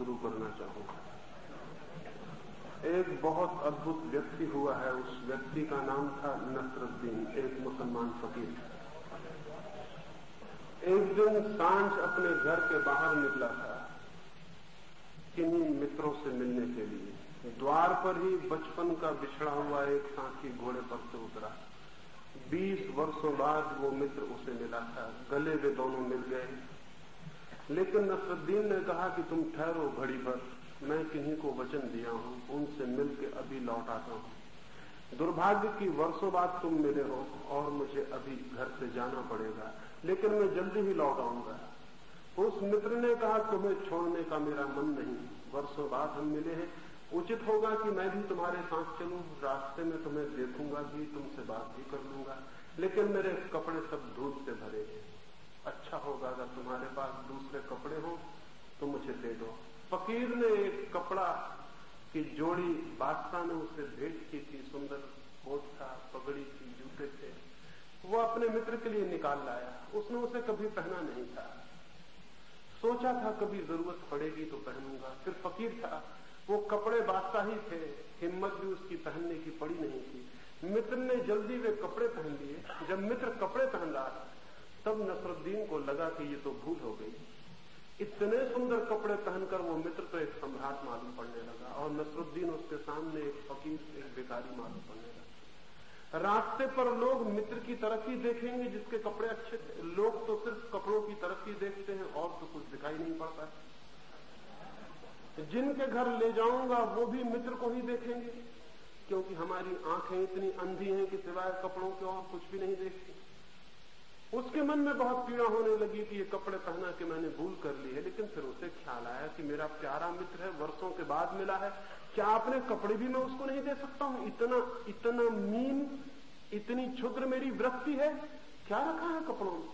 शुरू करना चाहूँगा। एक बहुत अद्भुत व्यक्ति हुआ है, उस व्यक्ति का नाम था नसरुद्दीन, एक मुसलमान फकीर। एक दिन साँझ अपने घर के बाहर निकला था किन्हीं मित्रों से मिलने के लिए। द्वार पर ही बचपन का बिछड़ा हुआ एक साथी घोड़े पर से उतरा। बीस वर्षों बाद वो मित्र उसे मिला था। गले वे दोनों मिल गए। लेकिन नसरुद्दीन ने कहा कि तुम ठहरो घड़ी भर मैं किन्हीं को वचन दिया हूँ, उनसे मिलकर अभी लौट आता हूँ। दुर्भाग्य की वर्षों बाद तुम मिले हो और मुझे अभी घर से जाना पड़ेगा, लेकिन मैं जल्दी ही लौट आऊँगा। उस मित्र ने कहा, तुम्हें छोड़ने का मेरा मन नहीं। वर्षों बाद हम मिले हैं। उचित होगा कि मैं भी तुम्हारे साथ चलूँ। रास्ते में तुम्हें देखूँगा भी, तुमसे बात भी कर लूँगा। लेकिन मेरे कपड़े सब धूप से भरे हैं। अच्छा होगा, अगर तुम्हारे पास दूसरे कपड़े हो तो मुझे दे दो। फकीर ने एक कपड़ा की जोड़ी बादशाह ने उसे भेंट की थी, सुंदर कोट था, पगड़ी थी, जूते थे। वो अपने मित्र के लिए निकाल लाया। उसने उसे कभी पहना नहीं था। सोचा था कभी ज़रूरत पड़ेगी तो पहनूँगा। फिर फकीर था। वो कपड़े बादशाही थे। हिम्मत भी उसकी पहनने की पड़ी नहीं थी। मित्र ने जल्दी वे कपड़े पहन लिए। जब मित्र कपड़े पहन रहा तब नसरुद्दीन को लगा कि ये तो भूल हो गई। इतने सुंदर कपड़े पहनकर वो मित्र तो एक सम्राट मालूम पड़ने लगा और नसरुद्दीन उसके सामने एक फकीर, एक बेकारी मालूम पड़ने लगा। रास्ते पर लोग मित्र की तरफ़ ही देखेंगे जिसके कपड़े अच्छे थे। लोग तो सिर्फ़ कपड़ों की तरफ़ ही देखते हैं, और तो कुछ दिखाई नहीं पड़ता। है जिनके घर ले जाऊँगा वो भी मित्र को ही देखेंगे, क्योंकि हमारी आँखें इतनी अंधी हैं कि सिवाय कपड़ों के और कुछ भी नहीं देखती उसके मन में बहुत पीड़ा होने लगी कि ये कपड़े पहना के मैंने भूल कर ली है, लेकिन फिर उसे ख्याल आया कि मेरा प्यारा मित्र है, वर्षों के बाद मिला है। क्या अपने कपड़े भी मैं उसको नहीं दे सकता हूँ? इतना इतना मीन, इतनी क्षुद्र मेरी वृत्ति है। क्या रखा है कपड़ों में?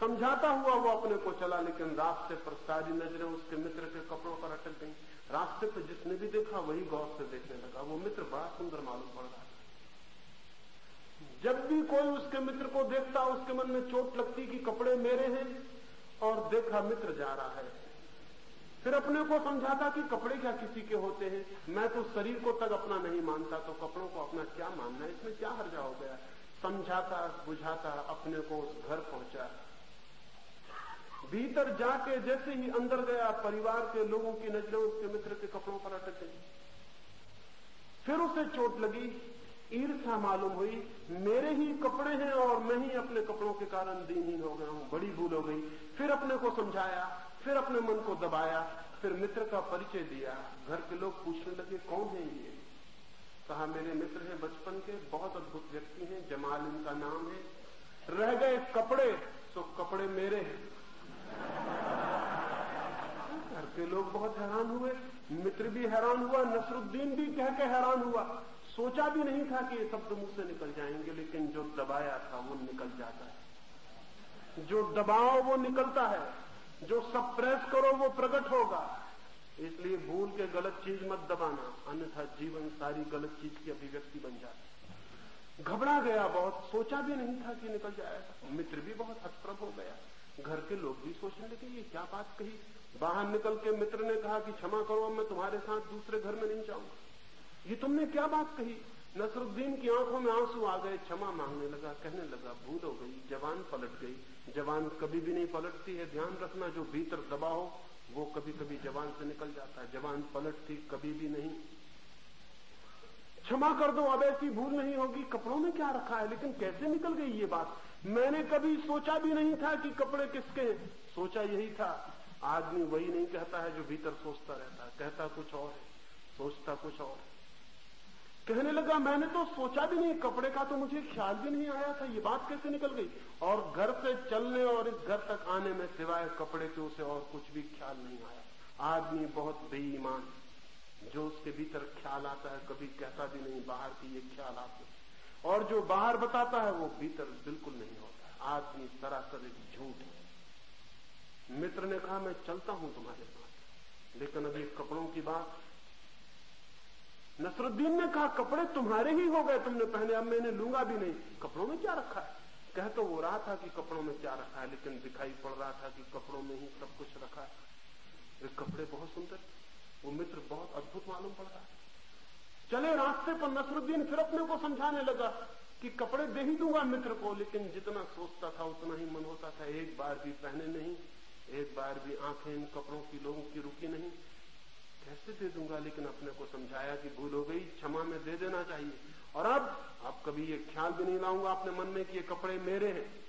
समझाता हुआ वो अपने को चला, लेकिन रास्ते पर सारी नज़रें उसके मित्र के कपड़ों पर अटक गई। रास्ते पर जिसने भी देखा, वही गौर से देखने लगा। वो मित्र बड़ा सुंदर मालूम पड़ रहा जब भी कोई उसके मित्र को देखता, उसके मन में चोट लगती कि कपड़े मेरे हैं और देखा मित्र जा रहा है। फिर अपने को समझाता कि कपड़े क्या किसी के होते हैं। मैं तो शरीर को तक अपना नहीं मानता तो कपड़ों को अपना क्या मानना है? इसमें क्या हर्जा हो गया? समझाता, बुझाता, अपने को उस घर पहुँचा। भीतर जाके जैसे ही अंदर गया, परिवार के लोगों की नज़रें उसके मित्र के कपड़ों पर अटक गई। फिर उसे चोट लगी ईर्षा मालूम हुई, मेरे ही कपड़े हैं और मैं ही अपने कपड़ों के कारण दीनहीन हो गया हूँ, बड़ी भूल हो गई। फिर अपने को समझाया, फिर अपने मन को दबाया, फिर मित्र का परिचय दिया। घर के लोग पूछने लगे, कौन है ये? कहा, मेरे मित्र हैं बचपन के, बहुत अद्भुत व्यक्ति हैं, जमाल इनका नाम है। रह गए कपड़े तो कपड़े मेरे हैं। घर के लोग बहुत हैरान हुए। मित्र भी हैरान हुआ, नसरुद्दीन भी कह के हैरान हुआ। सोचा भी नहीं था कि ये शब्द मुँह से निकल जाएँगे, लेकिन जो दबाया था वो निकल जाता है। जो दबाओ वो निकलता है, जो सब प्रेस करो वो प्रकट होगा। इसलिए भूल के गलत चीज़ मत दबाना, अन्यथा जीवन सारी गलत चीज़ की अभिव्यक्ति बन जाती घबरा गया बहुत, सोचा भी नहीं था कि निकल जाएगा मित्र भी बहुत हतप्रभ हो गया। घर के लोग भी सोचने लगे, ये क्या बात कही? बाहर निकल के मित्र ने कहा कि क्षमा करो मैं तुम्हारे साथ दूसरे घर में नहीं जाऊँगा। ये तुमने क्या बात कही? नसरुद्दीन की आँखों में आँसू आ गए, क्षमा मांगने लगा, कहने लगा, भूल हो गई, जवान पलट गई, जवान कभी भी नहीं पलटती है, ध्यान रखना, जो भीतर दबा हो, वो कभी कभी जवान से निकल जाता है, जवान पलटती कभी भी नहीं। क्षमा कर दो, अब ऐसी भूल नहीं होगी, कपड़ों में क्या रखा है, लेकिन कैसे निकल गई ये बात? मैंने कभी सोचा भी नहीं था कि कपड़े किसके हैं। सोचा यही था। आदमी वही नहीं कहता है जो भीतर सोचता रहता है, कहता कुछ और है, सोचता कुछ और है। कहने लगा, मैंने तो सोचा भी नहीं, कपड़े का तो मुझे ख्याल भी नहीं आया था, ये बात कैसे निकल गई? और घर से चलने और इस घर तक आने में सिवाय कपड़े के उसे और कुछ भी ख्याल नहीं आया। आदमी बहुत बेईमान जो उसके भीतर ख्याल आता है, कभी कहता भी नहीं, बाहर की ये ख्याल आते और जो बाहर बताता है, वो भीतर बिल्कुल नहीं होता आदमी सरासर एक झूठ है। मित्र ने कहा, मैं चलता हूँ तुम्हारे साथ, लेकिन अभी कपड़ों की बात नसरुद्दीन ने कहा, कपड़े तुम्हारे ही हो गए, तुमने पहने, अब मैंने लूँगा भी नहीं। कपड़ों में क्या रखा है? कह तो वो रहा था कि कपड़ों में क्या रखा है, लेकिन दिखाई पड़ रहा था कि कपड़ों में ही सब कुछ रखा है। वे कपड़े बहुत सुंदर वो मित्र बहुत अद्भुत मालूम पड़ रहा चले रास्ते पर नसरुद्दीन फिर अपने को समझाने लगा कि कपड़े दे ही दूँगा मित्र को, लेकिन जितना सोचता था, उतना ही मन होता था, एक बार भी पहने नहीं, एक बार भी आँखें इन कपड़ों की, लोगों की रुकी नहीं। कैसे दे दूँगा? लेकिन अपने को समझाया कि भूल हो गई, क्षमा में दे देना चाहिए। और अब अब कभी ये ख्याल भी नहीं लाऊँगा अपने मन में कि ये कपड़े मेरे हैं।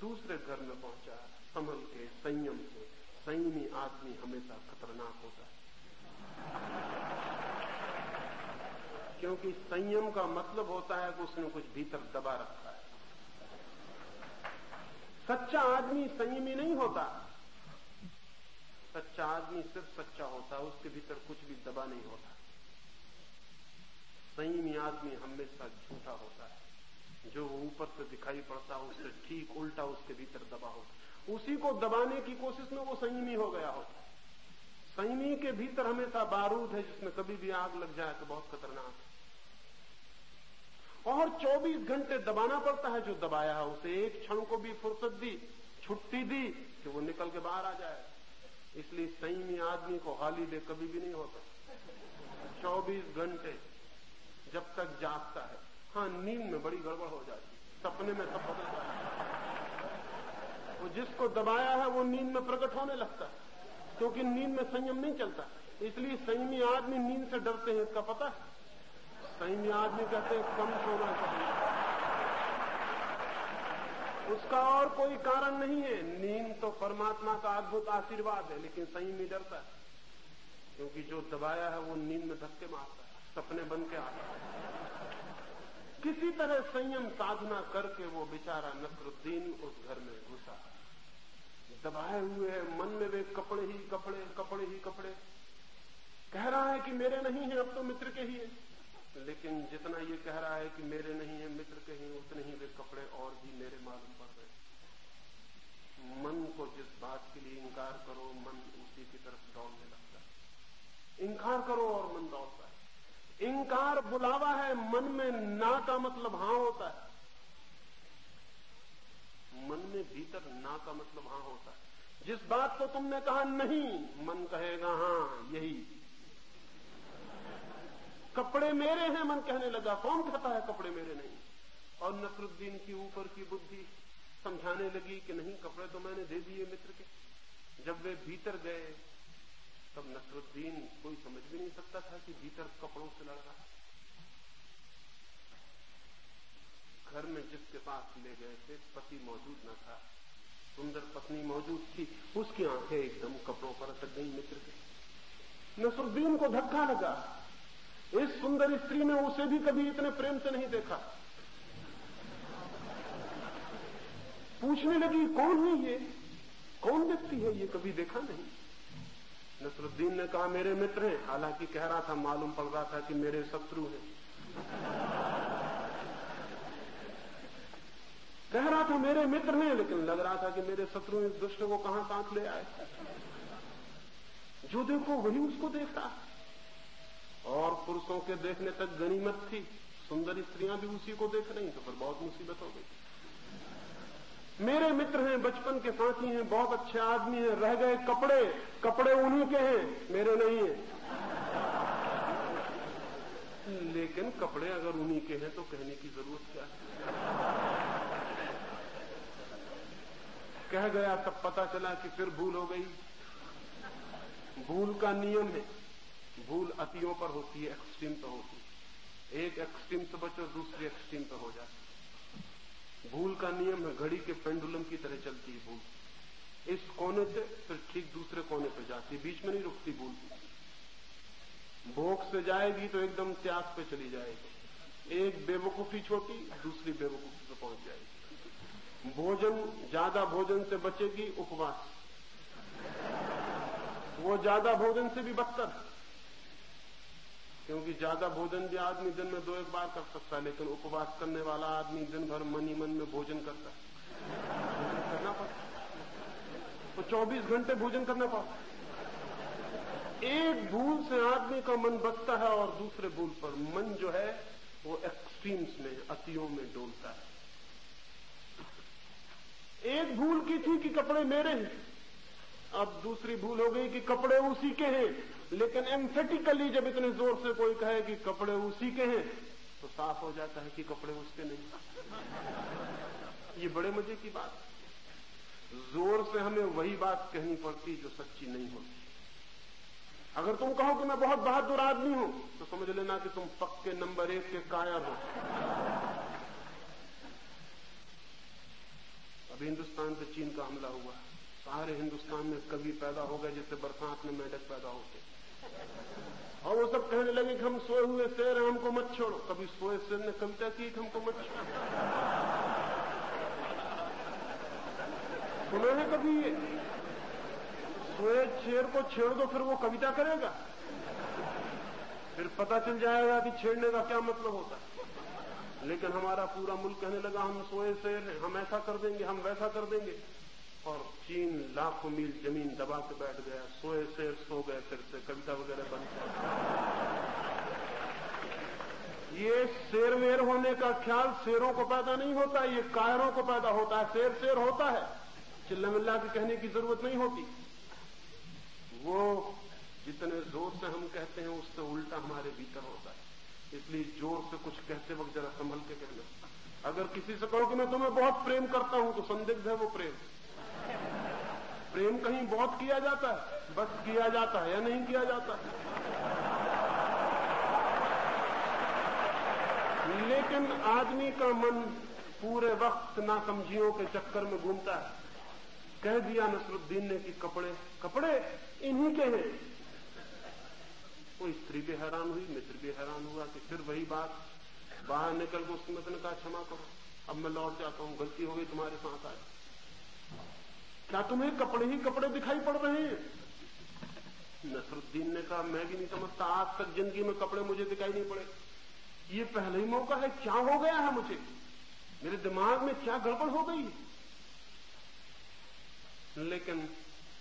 दूसरे घर में पहुँचा, संभल के, संयम से। संयमी आदमी हमेशा खतरनाक होता है। क्योंकि संयम का मतलब होता है कि उसने कुछ भीतर दबा रखा है। सच्चा आदमी संयमी नहीं होता। सच्चा आदमी सिर्फ़ सच्चा होता है उसके भीतर कुछ भी दबा नहीं होता। संयमी आदमी हमेशा झूठा होता है। जो ऊपर से दिखाई पड़ता है उससे ठीक उल्टा उसके भीतर दबा होता है। उसी को दबाने की कोशिश में वो संयमी हो गया होता है। संयमी के भीतर हमेशा बारूद है, जिसमें कभी भी आग लग जाए तो बहुत खतरनाक है। और 24 घंटे दबाना पड़ता है, जो दबाया है, उसे एक क्षण को भी फुर्सत दी, छुट्टी दी, कि वो निकल के बाहर आ जाए। इसलिए संयमी आदमी को हॉलीडे कभी भी नहीं होता। 24 घंटे जब तक जागता है। हाँ नींद में बड़ी गड़बड़ हो जाती सपने में सब बदल जाता वो जिसको दबाया है, वो नींद में प्रकट होने लगता है। क्योंकि नींद में संयम नहीं चलता। इसलिए संयमी आदमी नींद से डरते हैं, इसका पता है? संयमी आदमी कहते हैं, कम सोना चाहिए। उसका और कोई कारण नहीं है। नींद तो परमात्मा का अद्भुत आशीर्वाद है, लेकिन संयमी डरता है। क्योंकि जो दबाया है, वो नींद में धक्के मारता है, सपने बन के आता है। किसी तरह संयम साधना करके वो बेचारा नसरुद्दीन उस घर में घुसा। दबाए हुए है, मन में वे कपड़े ही कपड़े कपड़े ही कपड़े। कह रहा है कि मेरे नहीं है, अब तो मित्र के ही है। लेकिन जितना ये कह रहा है कि मेरे नहीं है, मित्र के ही उतने ही वे कपड़े और भी मेरे मालूम पड़ रहे मन को जिस बात के लिए इंकार करो, मन उसी की तरफ़ दौड़ने लगता है। इंकार करो और मन दौड़ता है। इंकार बुलावा है, मन में ना का मतलब हाँ होता है। मन में भीतर ना का मतलब हाँ होता है। जिस बात को तुमने कहा नहीं, मन कहेगा हाँ, यही। कपड़े मेरे हैं, मन कहने लगा, कौन कहता है कपड़े मेरे नहीं? और नसरुद्दीन की ऊपर की बुद्धि समझाने लगी कि नहीं, कपड़े तो मैंने दे दिए मित्र के। जब वे भीतर गए, तब नसरुद्दीन कोई समझ भी नहीं सकता था कि भीतर कपड़ों से लड़ रहा घर में जिसके पास ले गए थे, पति मौजूद न था। सुंदर पत्नी मौजूद थी। उसकी आँखें एकदम कपड़ों पर अटक गई मित्र के। नसरुद्दीन को धक्का लगा। इस सुंदर स्त्री ने उसे भी कभी इतने प्रेम से नहीं देखा। पूछने लगी, कौन है ये? कौन व्यक्ति है ये? कभी देखा नहीं? नसरुद्दीन ने कहा, मेरे मित्र हैं। हालाँकि कह रहा था, मालूम पड़ रहा था कि मेरे शत्रु हैं। कह रहा था, मेरे मित्र हैं, लेकिन लग रहा था कि मेरे शत्रु इस दुष्ट को कहाँ साथ ले आए? जो देखो, वही उसको देख रहा और पुरुषों के देखने तक गनीमत थी। सुंदर स्त्रियाँ भी उसी को देख रही तो फिर बहुत मुसीबत हो गई। मेरे मित्र हैं, बचपन के साथी हैं, बहुत अच्छे आदमी हैं, रह गए कपड़े कपड़े उन्हीं के हैं, मेरे नहीं है। लेकिन कपड़े अगर उन्हीं के हैं तो कहने की ज़रूरत क्या है? कह गया, तब पता चला कि फिर भूल हो गई। भूल का नियम है। भूल अतियों पर होती है एक्सट्रीम पर होती है। एक एक्सट्रीम से बचो, दूसरी एक्सट्रीम पर हो जाती भूल का नियम है, घड़ी के पेंडुलम की तरह चलती है भूल। इस कोने से फिर ठीक दूसरे कोने पर जाती बीच में नहीं रुकती भूल। भोग से जाएगी तो एकदम त्याग पे चली जाएगी। एक बेवकूफ़ी छोटी, दूसरी बेवकूफ़ी पे पहुँच जाएगी। भोजन, ज़्यादा भोजन से बचेगी उपवास। वो ज़्यादा भोजन से भी बदतर है। क्योंकि ज़्यादा भोजन भी आदमी दिन में दो एक बार कर सकता है, लेकिन उपवास करने वाला आदमी दिन भर मन ही मन में भोजन करता है। भोजन करना पड़ता तो 24 घंटे भोजन करना पड़ता एक भूल से आदमी का मन बचता है और दूसरे भूल पर मन जो है, वो एक्सट्रीम्स में, अतियों में डोलता है। एक भूल की थी कि कपड़े मेरे हैं। अब दूसरी भूल हो गई कि कपड़े उसी के हैं। लेकिन एम्फेटिकली जब इतने ज़ोर से कोई कहे कि कपड़े उसी के हैं तो साफ़ हो जाता है कि कपड़े उसके नहीं। ये बड़े मज़े की बात। ज़ोर से हमें वही बात कहनी पड़ती जो सच्ची नहीं होती। अगर तुम कहो कि मैं बहुत बहादुर आदमी हूँ तो समझ लेना कि तुम पक्के नंबर एक के कायर हो। अभी हिंदुस्तान पे चीन का हमला हुआ। सारे हिंदुस्तान में कवि पैदा हो गए जैसे बरसात में मेढक पैदा होते। और वो सब कहने लगे कि हम सोए हुए शेर हैं, हमको मत छोड़ो। कभी सोए शेर ने कविता की कि हमको मत छोड़ो। सुना है कभी सोए शेर को छेड़ दो, फिर वो कविता करेगा। फिर पता चल जाएगा कि छेड़ने का क्या मतलब होता। है लेकिन हमारा पूरा मुल्क कहने लगा, हम सोए शेर हैं, हम ऐसा कर देंगे, हम वैसा कर देंगे। और चीन लाखों मील ज़मीन दबा के बैठ गया। सोए शेर सो गए, फिर से कविता वगैरह बन गया। ये शेर वेर होने का ख्याल शेरों को पैदा नहीं होता, ये कायरों को पैदा होता है। शेर शेर होता है चिल्ला मिल्ला के कहने की ज़रूरत नहीं होती। वो जितने ज़ोर से हम कहते हैं, उससे उल्टा हमारे भीतर होता है। इसलिए ज़ोर से कुछ कहते वक्त जरा संभल के कहना। अगर किसी से कहो कि मैं तुम्हें बहुत प्रेम करता हूँ तो संदिग्ध है वो प्रेम। प्रेम कहीं बहुत किया जाता है, बस किया जाता है या नहीं किया जाता लेकिन आदमी का मन पूरे वक्त नासमझियों के चक्कर में घूमता है। कह दिया नसरुद्दीन ने कि कपड़े कपड़े इन्हीं के हैं। वो स्त्री भी हैरान हुई, मित्र भी हैरान हुआ कि फिर वही बात, बाहर निकल के उसने कहा क्षमा करो। अब मैं लौट जाता हूँ, गलती हो गई तुम्हारे साथ आए क्या तुम्हें कपड़े ही कपड़े दिखाई पड़ रहे हैं? नसरुद्दीन ने कहा, मैं भी नहीं समझता, आज तक ज़िंदगी में कपड़े मुझे दिखाई नहीं पड़े। ये पहले ही मौका है, क्या हो गया है मुझे? मेरे दिमाग में क्या गड़बड़ हो गई? लेकिन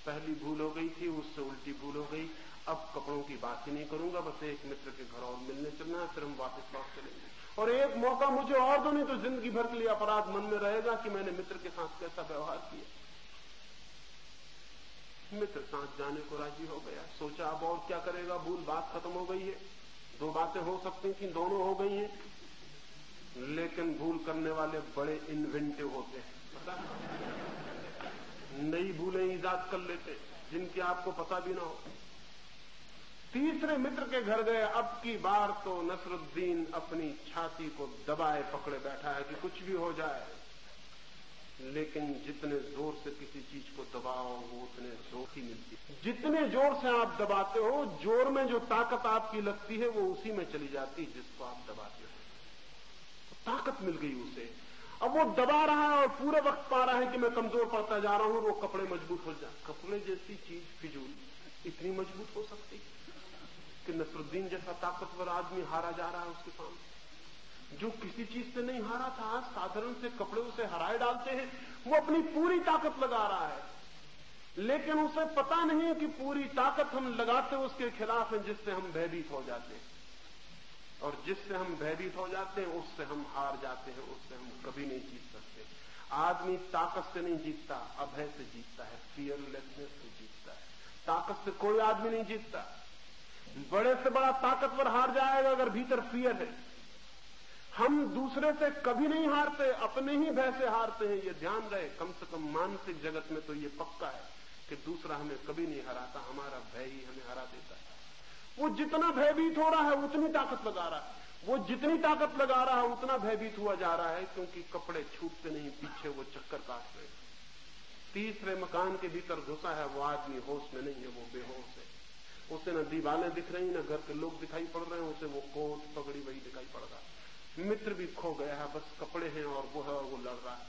पहली भूल हो गई थी, उससे उल्टी भूल हो गई। अब कपड़ों की बात ही नहीं करूँगा, बस एक मित्र के घर और मिलने चलना है, फिर हम वापस लौट चलेंगे। और एक मौका मुझे और दो, नहीं तो ज़िंदगी भर के लिए अपराध मन में रहेगा कि मैंने मित्र के साथ कैसा व्यवहार किया। मित्र साथ जाने को राज़ी हो गया। सोचा अब और क्या करेगा? भूल बात खत्म हो गई है। दो बातें हो सकती थी, दोनों हो गई हैं। लेकिन भूल करने वाले बड़े इन्वेंटिव होते हैं। नई भूलें ईजाद कर लेते, जिनकी आपको पता भी ना हो। तीसरे मित्र के घर गए, अब की बार तो नसरुद्दीन अपनी छाती को दबाए पकड़े बैठा है कि कुछ भी हो जाए। लेकिन जितने ज़ोर से किसी चीज़ को दबाओ, वो उतने ज़ोर ही मिलती है। जितने ज़ोर से आप दबाते हो, ज़ोर में जो ताकत आपकी लगती है, वो उसी में चली जाती है जिसको आप दबाते हो। ताकत मिल गई उसे। अब वो दबा रहा है और पूरे वक्त पा रहा है कि मैं कमज़ोर पड़ता जा रहा हूँ वो कपड़े मज़बूत हो जाए कपड़े जैसी चीज़ फिजूल, इतनी मज़बूत हो सकती कि नसरुद्दीन जैसा ताकतवर आदमी हारा जा रहा है उसके सामने। जो किसी चीज़ से नहीं हारा था आज साधारण से कपड़े उसे हराए डालते हैं, वो अपनी पूरी ताकत लगा रहा है। लेकिन उसे पता नहीं है कि पूरी ताकत हम लगाते उसके खिलाफ है, जिससे हम भयभीत हो जाते हैं। और जिससे हम भयभीत हो जाते हैं, उससे हम हार जाते हैं, उससे हम कभी नहीं जीत सकते। आदमी ताकत से नहीं जीतता, अभय से जीतता है फियरलेसनेस से जीतता है। ताकत से कोई आदमी नहीं जीतता। बड़े से बड़ा ताकतवर हार जाएगा अगर भीतर फियर है। हम दूसरे से कभी नहीं हारते, अपने ही भय से हारते हैं, ये ध्यान रहे। कम से कम मानसिक जगत में तो ये पक्का है कि दूसरा हमें कभी नहीं हराता, हमारा भय ही हमें हरा देता है। वो जितना भयभीत हो रहा है, उतनी ताकत लगा रहा है। वो जितनी ताकत लगा रहा है, उतना भयभीत हुआ जा रहा है, क्योंकि कपड़े छूटते नहीं, पीछे वो चक्कर काट रहे तीसरे मकान के भीतर घुसा है, वो आदमी होश में नहीं है, वो बेहोश है। उसे न दीवारें दिख रही, न घर के लोग दिखाई पड़ रहे हैं, उसे वो कोट पगड़ी वही दिखाई पड़ रहा है। मित्र भी खो गया है, बस कपड़े हैं और वो है और वो लड़ रहा है।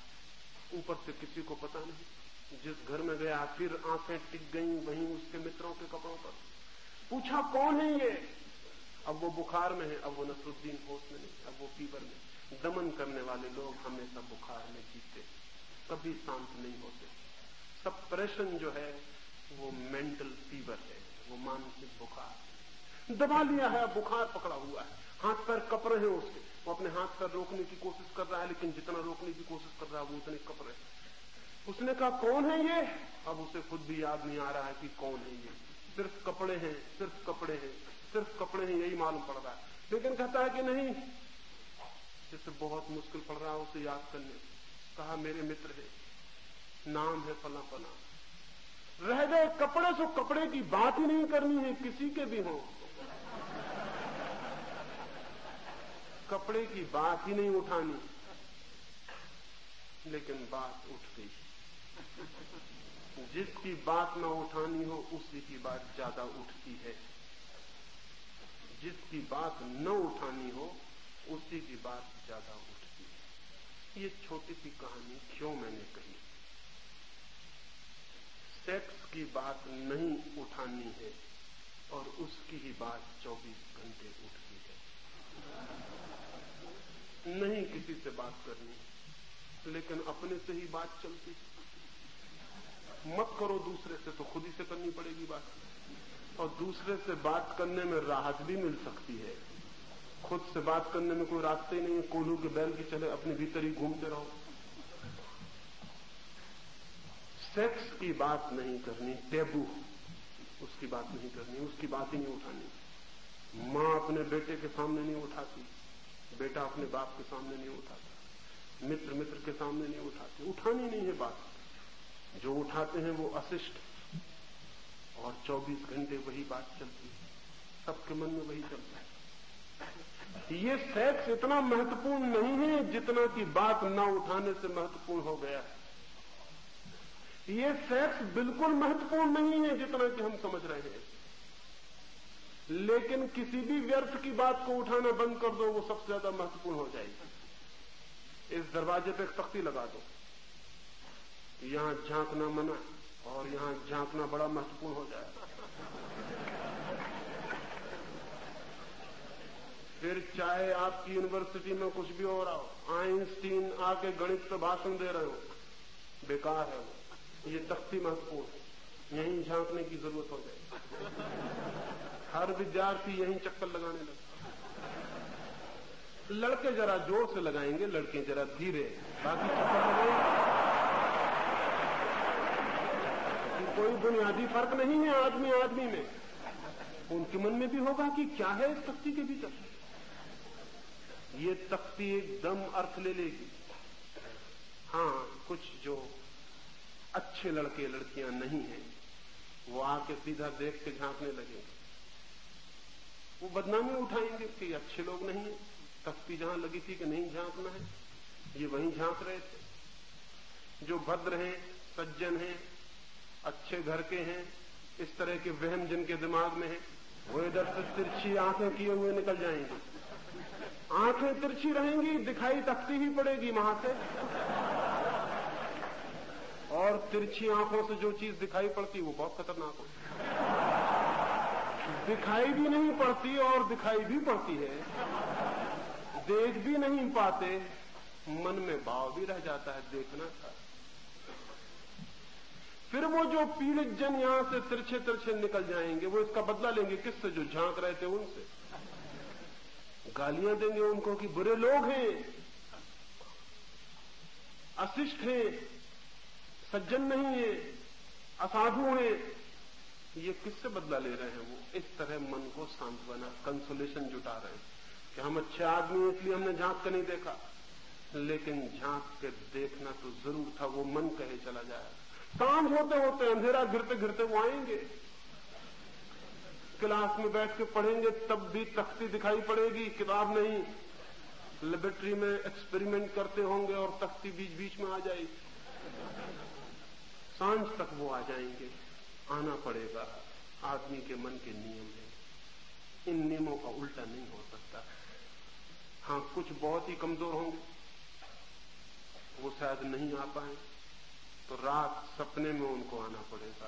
ऊपर से किसी को पता नहीं। जिस घर में गया, फिर आँखें टिक गई, वहीं उसके मित्रों के कपड़ों पर। पूछा, कौन है ये? अब वो बुखार में है, अब वो नसरुद्दीन होश में नहीं, अब वो फीवर में। दमन करने वाले लोग हमेशा बुखार में जीते। कभी शांत नहीं होते। सब प्रेशन जो है, वो मेंटल फीवर है, वो मानसिक बुखार दबा लिया है बुखार पकड़ा हुआ है। हाथ पर कपड़े हैं उसके। वो अपने हाथ पैर रोकने की कोशिश कर रहा है, लेकिन जितना रोकने की कोशिश कर रहा है, वो उतने कप रहे उसने कहा, कौन है ये? अब उसे खुद भी याद नहीं आ रहा है कि कौन है ये। सिर्फ़ कपड़े हैं, सिर्फ़ कपड़े हैं, सिर्फ़ कपड़े हैं, यही मालूम पड़ रहा है। लेकिन कहता है कि नहीं, जिसे बहुत मुश्किल पड़ रहा है उसे याद करने। कहा, मेरे मित्र है, नाम है फला फला रह गए कपड़े सो कपड़े की बात ही नहीं करनी है, किसी के भी हो। कपड़े की बात ही नहीं उठानी। लेकिन बात उठ गई जिसकी बात न उठानी हो, उसी की बात ज़्यादा उठती है। जिसकी बात न उठानी हो, उसी की बात ज़्यादा उठती है। ये छोटी सी कहानी क्यों मैंने कही? सेक्स की बात नहीं उठानी है, और उसकी ही बात 24 घंटे उठती है। नहीं किसी से बात करनी। लेकिन अपने से ही बात चलती। मत करो दूसरे से तो खुद ही से करनी पड़ेगी बात। और दूसरे से बात करने में राहत भी मिल सकती है। खुद से बात करने में कोई रास्ते ही नहीं है। कोल्हू के बैल की चले, अपने भीतर ही घूमते रहो। सेक्स की बात नहीं करनी टेबू उसकी बात नहीं करनी, उसकी बात ही नहीं उठानी। माँ अपने बेटे के सामने नहीं उठाती। बेटा अपने बाप के सामने नहीं उठाता। मित्र मित्र के सामने नहीं उठाते। उठानी नहीं है बात। जो उठाते हैं वो अशिष्ट और 24 घंटे वही बात चलती है। सबके मन में वही चलता है। ये सेक्स इतना महत्वपूर्ण नहीं है जितना कि बात न उठाने से महत्वपूर्ण हो गया है। ये सेक्स बिल्कुल महत्वपूर्ण नहीं है जितना कि हम समझ रहे हैं। लेकिन किसी भी व्यर्थ की बात को उठाना बंद कर दो, वो सबसे ज़्यादा महत्वपूर्ण हो जाएगी। इस दरवाजे पे एक तख्ती लगा दो। यहाँ झांकना मना और यहाँ झांकना बड़ा महत्वपूर्ण हो जाएगा फिर चाहे आपकी यूनिवर्सिटी में कुछ भी हो रहा हो, आइंस्टीन आके गणित पे भाषण दे रहे हो, बेकार है वो। ये तख्ती महत्वपूर्ण यहीं झांकने की ज़रूरत हो जाए हर विद्यार्थी यहीं चक्कर लगाने लगे। लड़के जरा ज़ोर से लगाएँगे, लड़के जरा धीरे। बाकी चक्कर लगाएँगे। कोई बुनियादी फ़र्क नहीं है आदमी आदमी में। उनके मन में भी होगा कि क्या है इस तख्ती के भीतर। ये तख्ती एकदम अर्थ ले लेगी। हाँ कुछ जो अच्छे लड़के लड़कियाँ नहीं है, वो आके सीधा देख के झांकने लगेंगे। वो बदनामी उठाएँगे कि अच्छे लोग नहीं है, तख्ती जहाँ लगी थी कि नहीं झांकना है, ये वहीं झाँक रहे थे। जो भद्र हैं, सज्जन हैं, अच्छे घर के हैं, इस तरह के वहम जिनके दिमाग में है, वो इधर से तिरछी आँखें किए हुए निकल जाएँगे। आँखें तिरछी रहेंगी, दिखाई तकती ही पड़ेगी वहाँ से। और तिरछी आँखों से जो चीज़ दिखाई पड़ती, वो बहुत खतरनाक होती। दिखाई भी नहीं पड़ती और दिखाई भी पड़ती है। देख भी नहीं पाते, मन में भाव भी रह जाता है देखना था फिर वो जो पीड़ित जन यहाँ से तिरछे तिरछे निकल जाएँगे, वो इसका बदला लेंगे किससे जो झाँक रहे थे उनसे। गालियाँ देंगे उनको कि बुरे लोग हैं, अशिष्ट हैं, सज्जन नहीं है, असाधु हैं। ये किससे बदला ले रहे हैं वो? इस तरह मन को सांत्वना कंसोलेशन जुटा रहे हैं कि हम अच्छे आदमी इसलिए हमने झाँक कर नहीं देखा। लेकिन झाँक के देखना तो ज़रूर था, वो मन कहे चला जाएगा साँझ होते होते अंधेरा घिरते घिरते वो आएँगे। क्लास में बैठ के पढ़ेंगे, तब भी तख्ती दिखाई पड़ेगी, किताब नहीं। लेबोरेटरी में एक्सपेरिमेंट करते होंगे और तख्ती बीच बीच में आ जाएगी। साँझ तक वो आ जाएँगे, आना पड़ेगा। आदमी के मन के नियम है। इन नियमों का उल्टा नहीं हो सकता। हाँ कुछ बहुत ही कमज़ोर होंगे। वो शायद नहीं आ पाए। तो रात सपने में उनको आना पड़ेगा।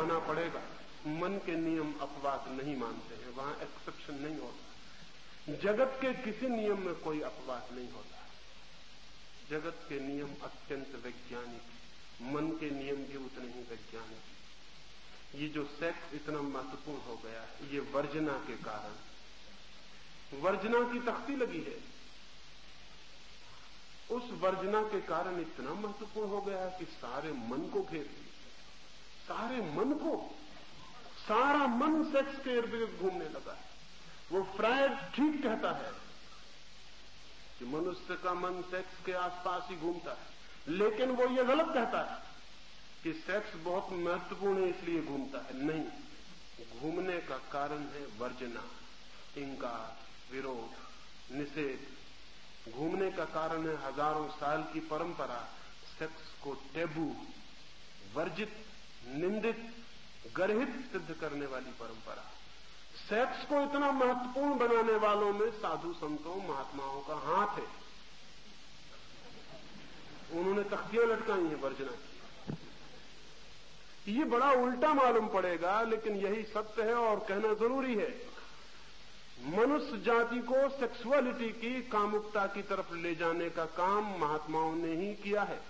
आना पड़ेगा। मन के नियम अपवाद नहीं मानते हैं। वहाँ एक्सेप्शन नहीं होता। जगत के किसी नियम में कोई अपवाद नहीं होता। जगत के नियम अत्यंत वैज्ञानिक मन के नियम भी उतने ही वैज्ञानिक ये जो सेक्स इतना महत्वपूर्ण हो गया, ये वर्जना के कारण। वर्जना की तख्ती लगी है। उस वर्जना के कारण इतना महत्वपूर्ण हो गया कि सारे मन को घेर लिया। सारे मन को, सारा मन सेक्स के इर्द गिर्द घूमने लगा है। वो फ्रायड ठीक कहता है कि मनुष्य का मन सेक्स के आसपास ही घूमता है, लेकिन वो ये गलत कहता है। कि सेक्स बहुत महत्वपूर्ण है, इसलिए घूमता है। नहीं, घूमने का कारण है वर्जना, इंकार, विरोध, निषेध। घूमने का कारण है हज़ारों साल की परंपरा, सेक्स को टेबू, वर्जित, निंदित, गर्हित सिद्ध करने वाली परंपरा। सेक्स को इतना महत्वपूर्ण बनाने वालों में साधु संतों, महात्माओं का हाथ है। उन्होंने तख्तियाँ लटकाई हैं वर्जना की। ये बड़ा उल्टा मालूम पड़ेगा, लेकिन यही सत्य है और कहना ज़रूरी है। मनुष्य जाति को सेक्सुअलिटी की कामुकता की तरफ़ ले जाने का काम महात्माओं ने ही किया है।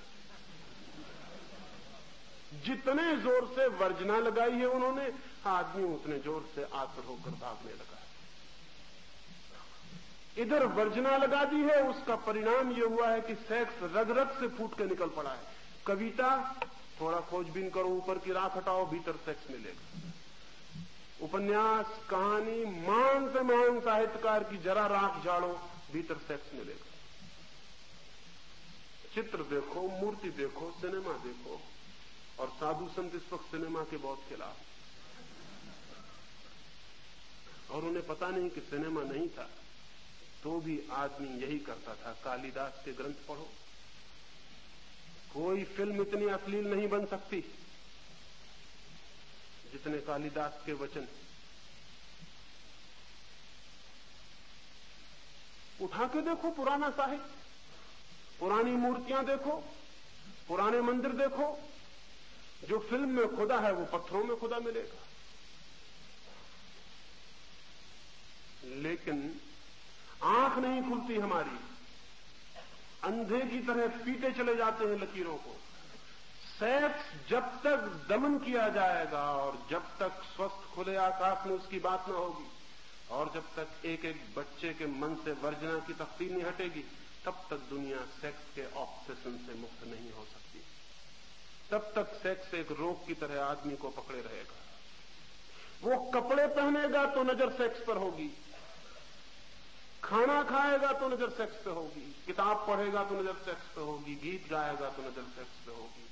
जितने ज़ोर से वर्जना लगाई है उन्होंने, आदमी उतने ज़ोर से आतर होकर भागने लगा इधर वर्जना लगा दी है, उसका परिणाम यह हुआ है कि सेक्स रग रग से फूट के निकल पड़ा है। कविता थोड़ा खोजबीन करो, ऊपर की राख हटाओ, भीतर सेक्स मिलेगा। उपन्यास, कहानी मान से मान साहित्यकार की जरा राख झाड़ो, भीतर सेक्स मिलेगा। चित्र देखो, मूर्ति देखो, सिनेमा देखो, और साधु संत इस वक्त सिनेमा के बहुत खिलाफ। और उन्हें पता नहीं कि सिनेमा नहीं था तो भी आदमी यही करता था, कालिदास के ग्रंथ पढ़ो। कोई फ़िल्म इतनी अश्लील नहीं बन सकती जितने कालिदास के वचन। उठा के देखो पुराना साहित्य, पुरानी मूर्तियाँ देखो, पुराने मंदिर देखो, जो फ़िल्म में खुदा है, वो पत्थरों में खुदा मिलेगा। लेकिन आँख नहीं खुलती हमारी। अंधे की तरह पीटे चले जाते हैं लकीरों को। सेक्स जब तक दमन किया जाएगा और जब तक स्वस्थ खुले आकाश में उसकी बात न होगी और जब तक एक एक बच्चे के मन से वर्जना की तफ्तीर नहीं हटेगी, तब तक दुनिया सेक्स के ऑप्शेशन से मुक्त नहीं हो सकती। तब तक सेक्स एक रोग की तरह आदमी को पकड़े रहेगा। वो कपड़े पहनेगा तो नज़र सेक्स पर होगी। खाना खाएगा तो नज़र सेक्स पे होगी, किताब पढ़ेगा तो नज़र सेक्स पे होगी, गीत गाएगा तो नज़र सेक्स पे होगी,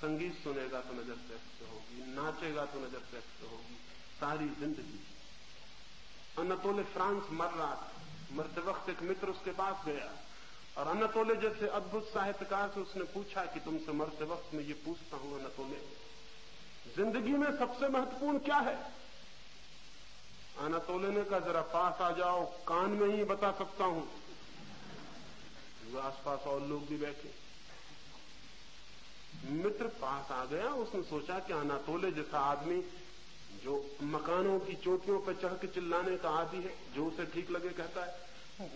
संगीत सुनेगा तो नज़र सेक्स पे होगी, नाचेगा तो नज़र सेक्स पे होगी, सारी ज़िंदगी। अनतोले फ्रांस मर रहा था, मरते वक्त एक मित्र उसके पास गया, और अनतोले जैसे अद्भुत साहित्यकार से उसने पूछा कि तुमसे मरते वक्त मैं ये पूछता हूँ अनतोले, ज़िंदगी में सबसे महत्वपूर्ण क्या है? अनतोले ने कहा जरा पास आ जाओ, कान में ही बता सकता हूँ। आसपास और लोग भी बैठे। मित्र पास आ गया, उसने सोचा कि अनातोले जैसा आदमी, जो मकानों की चोटियों पर चढ़ के चिल्लाने का आदि है, जो उसे ठीक लगे कहता है।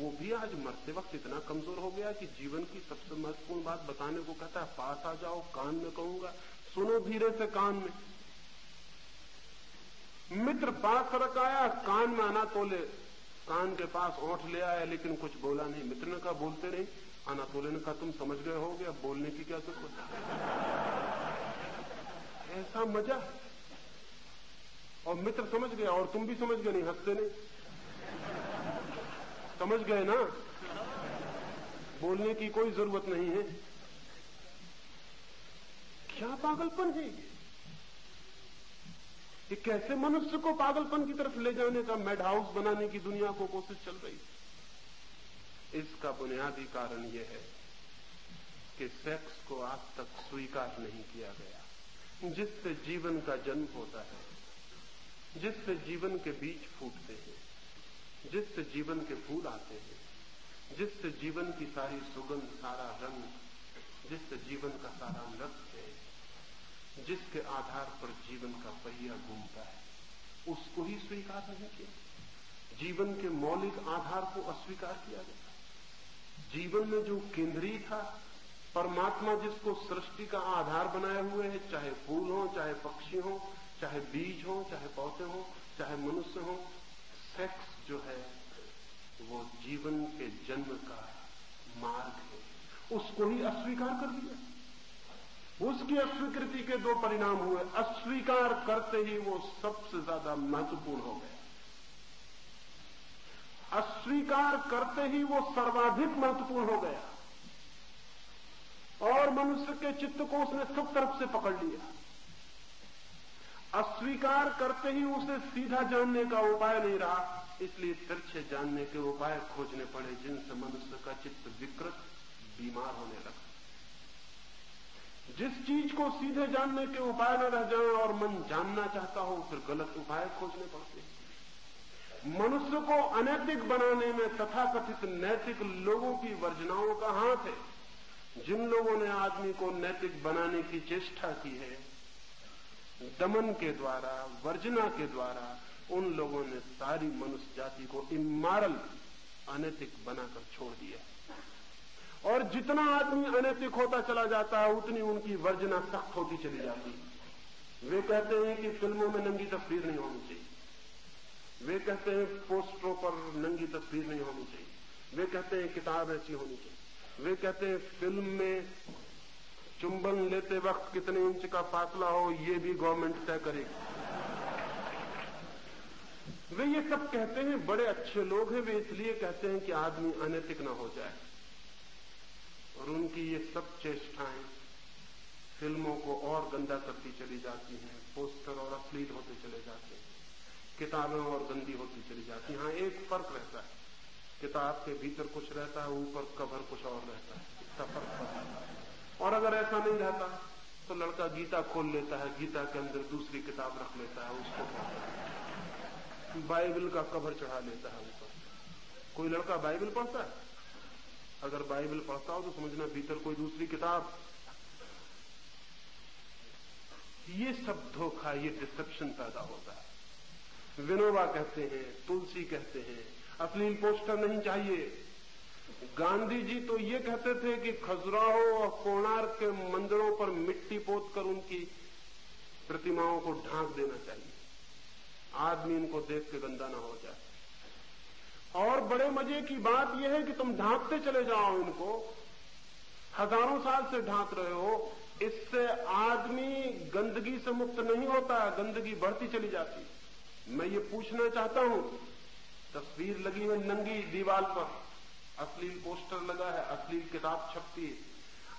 वो भी आज मरते वक्त इतना कमज़ोर हो गया कि जीवन की सबसे महत्वपूर्ण बात बताने को कहता है, पास आ जाओ, कान में कहूँगा, सुनो धीरे से कान में। मित्र पास आया, कान में आना तोले। कान के पास ओठ ले आया, लेकिन कुछ बोला नहीं। मित्र ने कहा, बोलते नहीं। आना तोले ने कहा, तुम समझ गए हो गया, बोलने की क्या ज़रूरत ऐसा मज़ा। और मित्र समझ गया, और तुम भी समझ गए नहीं, हँसते नहीं। समझ गए ना? बोलने की कोई ज़रूरत नहीं है। क्या पागलपन है ये? ये कैसे मनुष्य को पागलपन की तरफ़ ले जाने का मेड हाउस बनाने की दुनिया को कोशिश चल रही है इसका बुनियादी कारण यह है कि सेक्स को आज तक स्वीकार नहीं किया गया। जिससे जीवन का जन्म होता है, जिससे जीवन के बीज फूटते हैं, जिससे जीवन के फूल आते हैं, जिससे जीवन की सारी सुगंध, सारा रंग, जिससे जीवन का जिसके आधार पर जीवन का पहिया घूमता है। उसको ही स्वीकार नहीं किया। जीवन के मौलिक आधार को अस्वीकार किया गया। जीवन में जो केंद्रीय था, परमात्मा जिसको सृष्टि का आधार बनाए हुए है, चाहे फूल हो, चाहे पक्षी हो, चाहे बीज हो, चाहे पौधे हो, चाहे मनुष्य हो सेक्स जो है, वो जीवन के जन्म का मार्ग है। उसको ही अस्वीकार कर दिया। उसकी अस्वीकृति के दो परिणाम हुए। अस्वीकार करते ही वो सबसे ज़्यादा महत्वपूर्ण हो गया अस्वीकार करते ही वो सर्वाधिक महत्वपूर्ण हो गया। और मनुष्य के चित्त को उसने सब तरफ़ से पकड़ लिया। अस्वीकार करते ही उसे सीधा जानने का उपाय नहीं रहा, इसलिए तिरछे जानने के उपाय खोजने पड़े, जिनसे मनुष्य का चित्त विकृत, बीमार होने लगा। जिस चीज़ को सीधे जानने के उपाय न रह जाए और मन जानना चाहता हो, फिर गलत उपाय खोजने पड़ते मनुष्य को अनैतिक बनाने में तथाकथित नैतिक लोगों की वर्जनाओं का हाथ है। जिन लोगों ने आदमी को नैतिक बनाने की चेष्टा की है, दमन के द्वारा, वर्जना के द्वारा, उन लोगों ने सारी मनुष्य जाति को इमारल अनैतिक बनाकर छोड़ दिया। और जितना आदमी अनैतिक होता चला जाता है, उतनी उनकी वर्जना सख्त होती चली जाती है। वे कहते हैं कि फ़िल्मों में नंगी तस्वीर नहीं होनी चाहिए। वे कहते हैं पोस्टरों पर नंगी तस्वीर नहीं होनी चाहिए। वे कहते हैं किताब ऐसी होनी चाहिए। वे कहते हैं फ़िल्म में चुंबन लेते वक्त कितने इंच का फासला हो, ये भी गवर्नमेंट तय करेगी। वे ये सब कहते हैं, बड़े अच्छे लोग हैं, वे इसलिए कहते हैं कि आदमी अनैतिक ना हो जाए। और उनकी ये सब चेष्टाएँ फ़िल्मों को और गंदा करती चली जाती हैं, पोस्टर और अश्लील होते चले जाते हैं, किताबें और गंदी होती चली जाती हैं। हाँ एक फ़र्क रहता है। किताब के भीतर कुछ रहता है, ऊपर कवर कुछ और रहता है। इसका फ़र्क पड़ता है। और अगर ऐसा नहीं रहता तो लड़का गीता खोल लेता है, गीता के अंदर दूसरी किताब रख लेता है, उसको बाइबल का कवर चढ़ा लेता है ऊपर। कोई लड़का बाइबल पढ़ता है? अगर बाइबल पढ़ता हो तो समझना भीतर कोई दूसरी किताब। ये सब धोखा, ये डिसेप्शन पैदा होता है। विनोबा कहते हैं, तुलसी कहते हैं अश्लील पोस्टर नहीं चाहिए। गांधी जी तो ये कहते थे कि खजुराहो और कोणार्क के मंदिरों पर मिट्टी पोत कर उनकी प्रतिमाओं को ढांक देना चाहिए। आदमी इनको देख के गंदा ना हो जाए। और बड़े मज़े की बात यह है कि तुम ढांकते चले जाओ इनको। हज़ारों साल से ढांक रहे हो। इससे आदमी गंदगी से मुक्त नहीं होता है गंदगी बढ़ती चली जाती। मैं ये पूछना चाहता हूँ, तस्वीर लगी हुई नंगी दीवार पर। अश्लील पोस्टर लगा है, अश्लील किताब छपती है।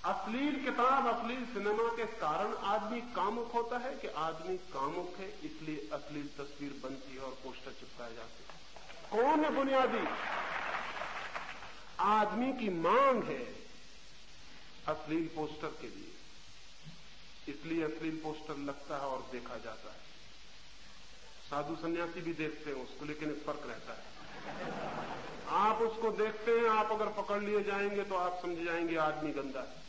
अश्लील किताब, अश्लील सिनेमा के कारण आदमी कामुक होता है कि आदमी कामुक है, इसलिए अश्लील तस्वीर बनती है और पोस्टर चिपकाए जाते हैं। कौन है बुनियादी? आदमी की मांग है अश्लील पोस्टर के लिए। इसलिए अश्लील पोस्टर लगता है और देखा जाता है। साधु सन्यासी भी देखते हैं उसको, लेकिन फ़र्क रहता है। आप उसको देखते हैं, आप अगर पकड़ लिए जाएँगे तो आप समझ जाएँगे आदमी गंदा है।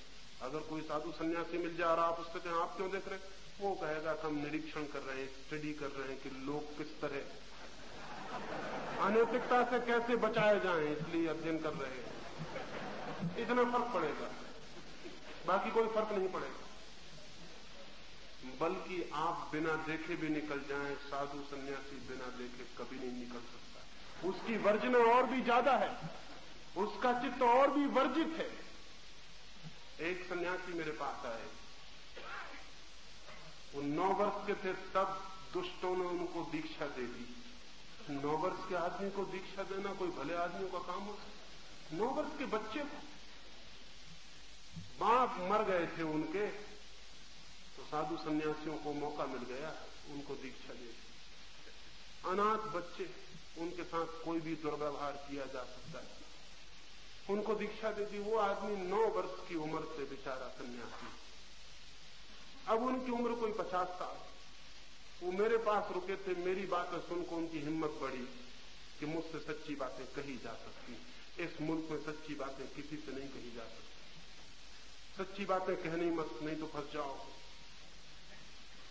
अगर कोई साधु सन्यासी मिल जा रहा आप उससे कहें, आप क्यों देख रहे वो कहेगा हम निरीक्षण कर रहे हैं, स्टडी कर रहे हैं कि लोग किस तरह अनैतिकता से कैसे बचाए जाएँ, इसलिए अध्ययन कर रहे हैं। इतना फ़र्क पड़ेगा। बाकी कोई फ़र्क नहीं पड़ेगा। बल्कि आप बिना देखे भी निकल जाएँ, साधु सन्यासी बिना देखे कभी नहीं निकल सकता। उसकी वर्जना और भी ज़्यादा है। उसका चित्त और भी वर्जित है। एक सन्यासी मेरे पास आए। वो नौ वर्ष के थे, तब दुष्टों ने उनको दीक्षा दे दी। नौ वर्ष के आदमी को दीक्षा देना कोई भले आदमियों का काम हो। नौ वर्ष के बच्चे को बाप मर गए थे उनके तो साधु सन्यासियों को मौका मिल गया, उनको दीक्षा दे। अनाथ बच्चे, उनके साथ कोई भी दुर्व्यवहार किया जा सकता है। उनको दीक्षा दे दी, वो आदमी नौ वर्ष की उम्र से बेचारा सन्यासी। अब उनकी उम्र कोई पचास साल वो मेरे पास रुके थे, मेरी बातें सुनकर उनकी हिम्मत बढ़ी कि मुझसे सच्ची बातें कही जा सकती इस मुल्क में सच्ची बातें किसी से नहीं कही जा सकती। सच्ची बातें कहनी मत, नहीं तो फंस जाओ।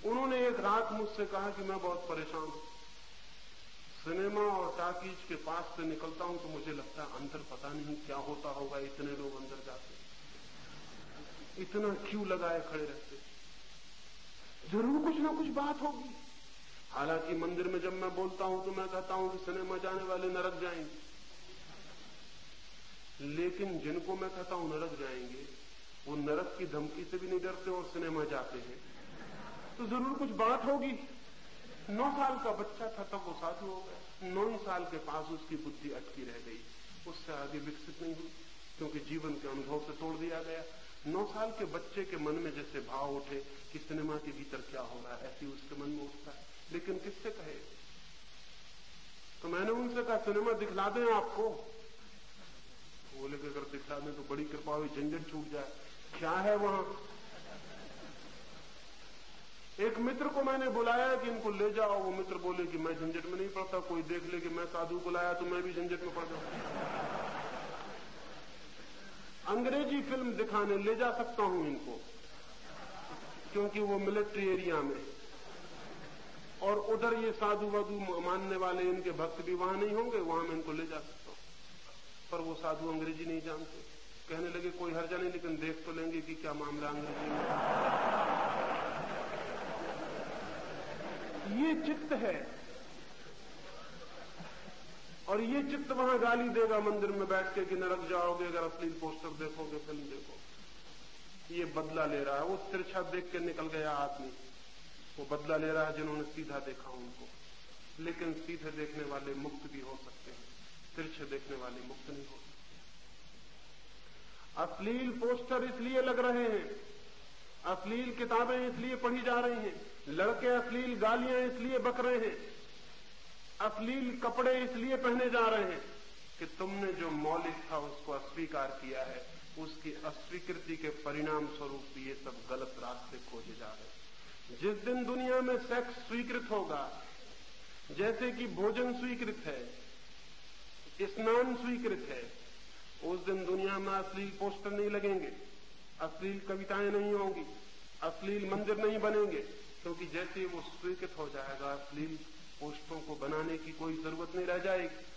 उन्होंने एक रात मुझसे कहा कि मैं बहुत परेशान हूँ। सिनेमा और टाकीज के पास से निकलता हूँ तो मुझे लगता है अंदर पता नहीं क्या होता होगा, इतने लोग अंदर जाते इतना क्यों लगाए खड़े रहते ज़रूर कुछ ना कुछ बात होगी। हालाँकि मंदिर में जब मैं बोलता हूँ तो मैं कहता हूँ कि सिनेमा जाने वाले नरक जाएँगे। लेकिन जिनको मैं कहता हूँ नरक जाएँगे, वो नरक की धमकी से भी नहीं डरते और सिनेमा जाते हैं। तो ज़रूर कुछ बात होगी। नौ साल का बच्चा था, तब वो साधु हो गया। नौ साल के पास उसकी बुद्धि अटकी रह गई। उससे आगे विकसित नहीं हुई, क्योंकि जीवन के अनुभव से तोड़ दिया गया। नौ साल के बच्चे के मन में जैसे भाव उठे कि सिनेमा के भीतर क्या हो रहा है, ऐसी उसके मन में उठता है। लेकिन किससे कहे? तो मैंने उनसे कहा, सिनेमा दिखला दें आपको। बोले कि अगर दिखला दें तो बड़ी कृपा हुई, झंझट छूट जाए। क्या है वहाँ? एक मित्र को मैंने बुलाया कि इनको ले जाओ। वो मित्र बोले कि मैं झंझट में नहीं पड़ता, कोई देख ले कि मैं साधु को लाया तो मैं भी झंझट में पड़ जाऊँ। अंग्रेज़ी फ़िल्म दिखाने ले जा सकता हूँ इनको। क्योंकि वो मिलिट्री एरिया में और उधर ये साधु वाधु मानने वाले इनके भक्त भी वहाँ नहीं होंगे, वहाँ मैं इनको ले जा सकता हूँ। पर वो साधु अंग्रेज़ी नहीं जानते। कहने लगे, कोई हर्जा नहीं, लेकिन देख तो लेंगे कि क्या मामला अंग्रेज़ी में ये चित्त है। और ये चित्त वहाँ गाली देगा मंदिर में बैठ के कि नरक जाओगे, अगर अश्लील पोस्टर देखोगे, फ़िल्म देखो ये बदला ले रहा है। वो तिरछा देख के निकल गया आदमी। वो बदला ले रहा है जिन्होंने सीधा देखा उनको। लेकिन सीधे देखने वाले मुक्त भी हो सकते हैं। तिरछे देखने वाले मुक्त नहीं हो सकते। अश्लील पोस्टर इसलिए लग रहे हैं। अश्लील किताबें इसलिए पढ़ी जा रही हैं। लड़के अश्लील गालियाँ इसलिए बक रहे हैं। अश्लील कपड़े इसलिए पहने जा रहे हैं कि तुमने जो मौलिक था उसको अस्वीकार किया है। उसकी अस्वीकृति के परिणाम स्वरूप ये सब गलत रास्ते खोजे जा रहे जिस दिन दुनिया में सेक्स स्वीकृत होगा, जैसे कि भोजन स्वीकृत है, स्नान स्वीकृत है, उस दिन दुनिया में अश्लील पोस्टर नहीं लगेंगे, अश्लील कविताएँ नहीं होंगी, अश्लील मंदिर नहीं बनेंगे, क्योंकि जैसे वो स्वीकृत हो जाएगा, अश्लील पोस्टरों को बनाने की कोई ज़रूरत नहीं रह जाएगी।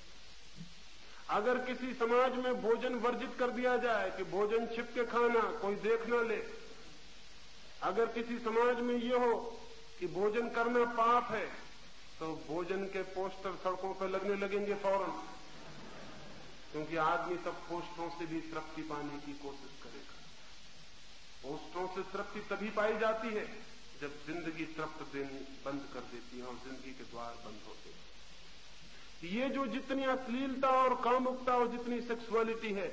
अगर किसी समाज में भोजन वर्जित कर दिया जाए कि भोजन छिप के खाना कोई देख ना ले, अगर किसी समाज में ये हो कि भोजन करना पाप है तो भोजन के पोस्टर सड़कों पर लगने लगेंगे फ़ौरन, क्योंकि आदमी सब पोस्टरों से भी तृप्ति पाने की कोशिश करेगा। पोस्टरों से तृप्ति तभी पाई जाती है जब ज़िंदगी तृप्त देनी बंद कर देती है और ज़िंदगी के द्वार बंद होते हैं। ये जो जितनी अश्लीलता और कामुकता और जितनी सेक्सुअलिटी है,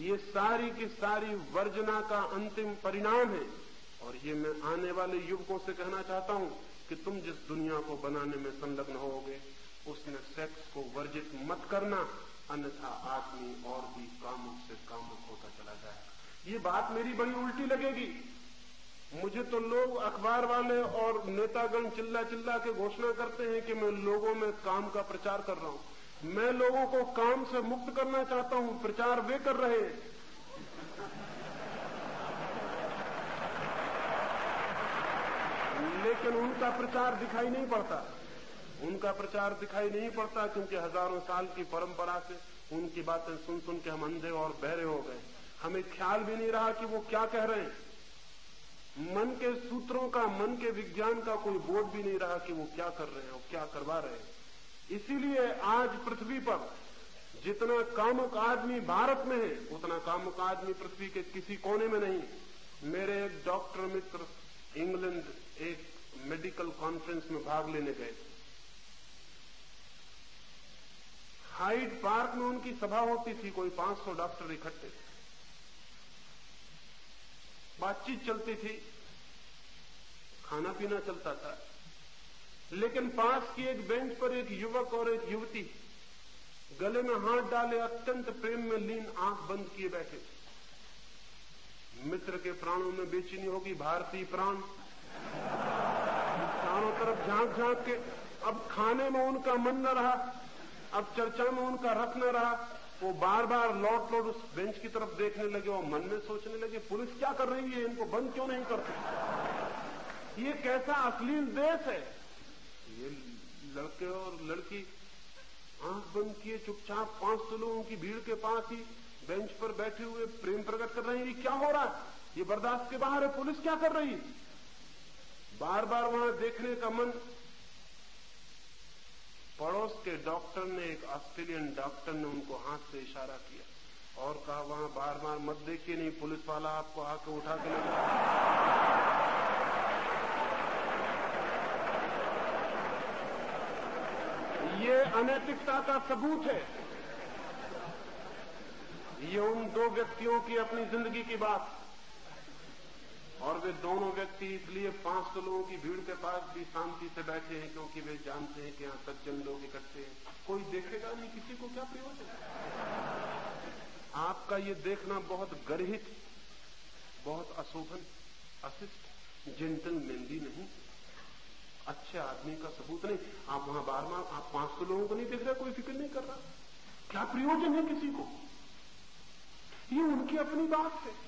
ये सारी की सारी वर्जना का अंतिम परिणाम है। और ये मैं आने वाले युवकों से कहना चाहता हूँ कि तुम जिस दुनिया को बनाने में संलग्न होगे उसमें सेक्स को वर्जित मत करना, अन्यथा आदमी और भी कामुक से कामुक होता चला जाएगा। ये बात मेरी बड़ी उल्टी लगेगी। मुझे तो लोग अखबार वाले और नेतागण चिल्ला चिल्ला के घोषणा करते हैं कि मैं लोगों में काम का प्रचार कर रहा हूँ। मैं लोगों को काम से मुक्त करना चाहता हूँ, प्रचार वे कर रहे हैं। लेकिन उनका प्रचार दिखाई नहीं पड़ता। उनका प्रचार दिखाई नहीं पड़ता क्योंकि हज़ारों साल की परंपरा से उनकी बातें सुन सुन के हम अंधे और बहरे हो गए। हमें ख्याल भी नहीं रहा कि वो क्या कह रहे हैं। मन के सूत्रों का, मन के विज्ञान का कोई बोर्ड भी नहीं रहा कि वो क्या कर रहे हैं और क्या करवा रहे हैं। इसीलिए आज पृथ्वी पर जितना कामुक आदमी भारत में है, उतना कामुक आदमी पृथ्वी के किसी कोने में नहीं। मेरे एक डॉक्टर मित्र इंग्लैंड एक मेडिकल कॉन्फ्रेंस में भाग लेने गए हाइड पार्क में उनकी सभा होती थी, कोई 500 डॉक्टर इकट्ठे बातचीत चलती थी। खाना पीना चलता था। लेकिन पास की एक बेंच पर एक युवक और एक युवती गले में हाथ डाले अत्यंत प्रेम में लीन आँख बंद किए बैठे मित्र के प्राणों में बेचैनी होगी, भारतीय प्राण। चारों तरफ़ झाँक झाँक के। अब खाने में उनका मन न रहा, अब चर्चा में उनका रख न रहा। वो बार बार लौट लौट उस बेंच की तरफ़ देखने लगे और मन में सोचने लगे, पुलिस क्या कर रही है? इनको बंद क्यों नहीं करते? ये कैसा अश्लील देश है? ये लड़के और लड़की आँख बंद किए चुपचाप पाँच सौ लोगों की भीड़ के पास ही बेंच पर बैठे हुए प्रेम प्रकट कर रहे हैं क्या हो रहा है? ये बर्दाश्त के बाहर है, पुलिस क्या कर रही बार बार वहाँ देखने का मन पड़ोस के डॉक्टर ने, एक ऑस्ट्रेलियन डॉक्टर ने उनको हाथ से इशारा किया और कहा, वहाँ बार बार मत देखिए, नहीं, पुलिस वाला आपको आके उठा के ले ये अनैतिकता का सबूत है। ये उन दो व्यक्तियों की अपनी ज़िंदगी की बात वे दोनों व्यक्ति इसलिए पाँच सौ लोगों की भीड़ के पास भी शांति से बैठे हैं क्योंकि वे जानते हैं कि यहाँ सज्जन लोग इकट्ठे हैं। कोई देखेगा नहीं किसी को क्या प्रयोजन? आपका ये देखना बहुत गर्हित, बहुत अशोभन, अशिष्ट जेंटल मेंदी नहीं। अच्छे आदमी का सबूत नहीं। आप वहाँ बार बार आप पाँच सौ लोगों को नहीं देख रहे, कोई फ़िक्र नहीं कर रहा। क्या प्रयोजन है किसी को? ये उनकी अपनी बात है।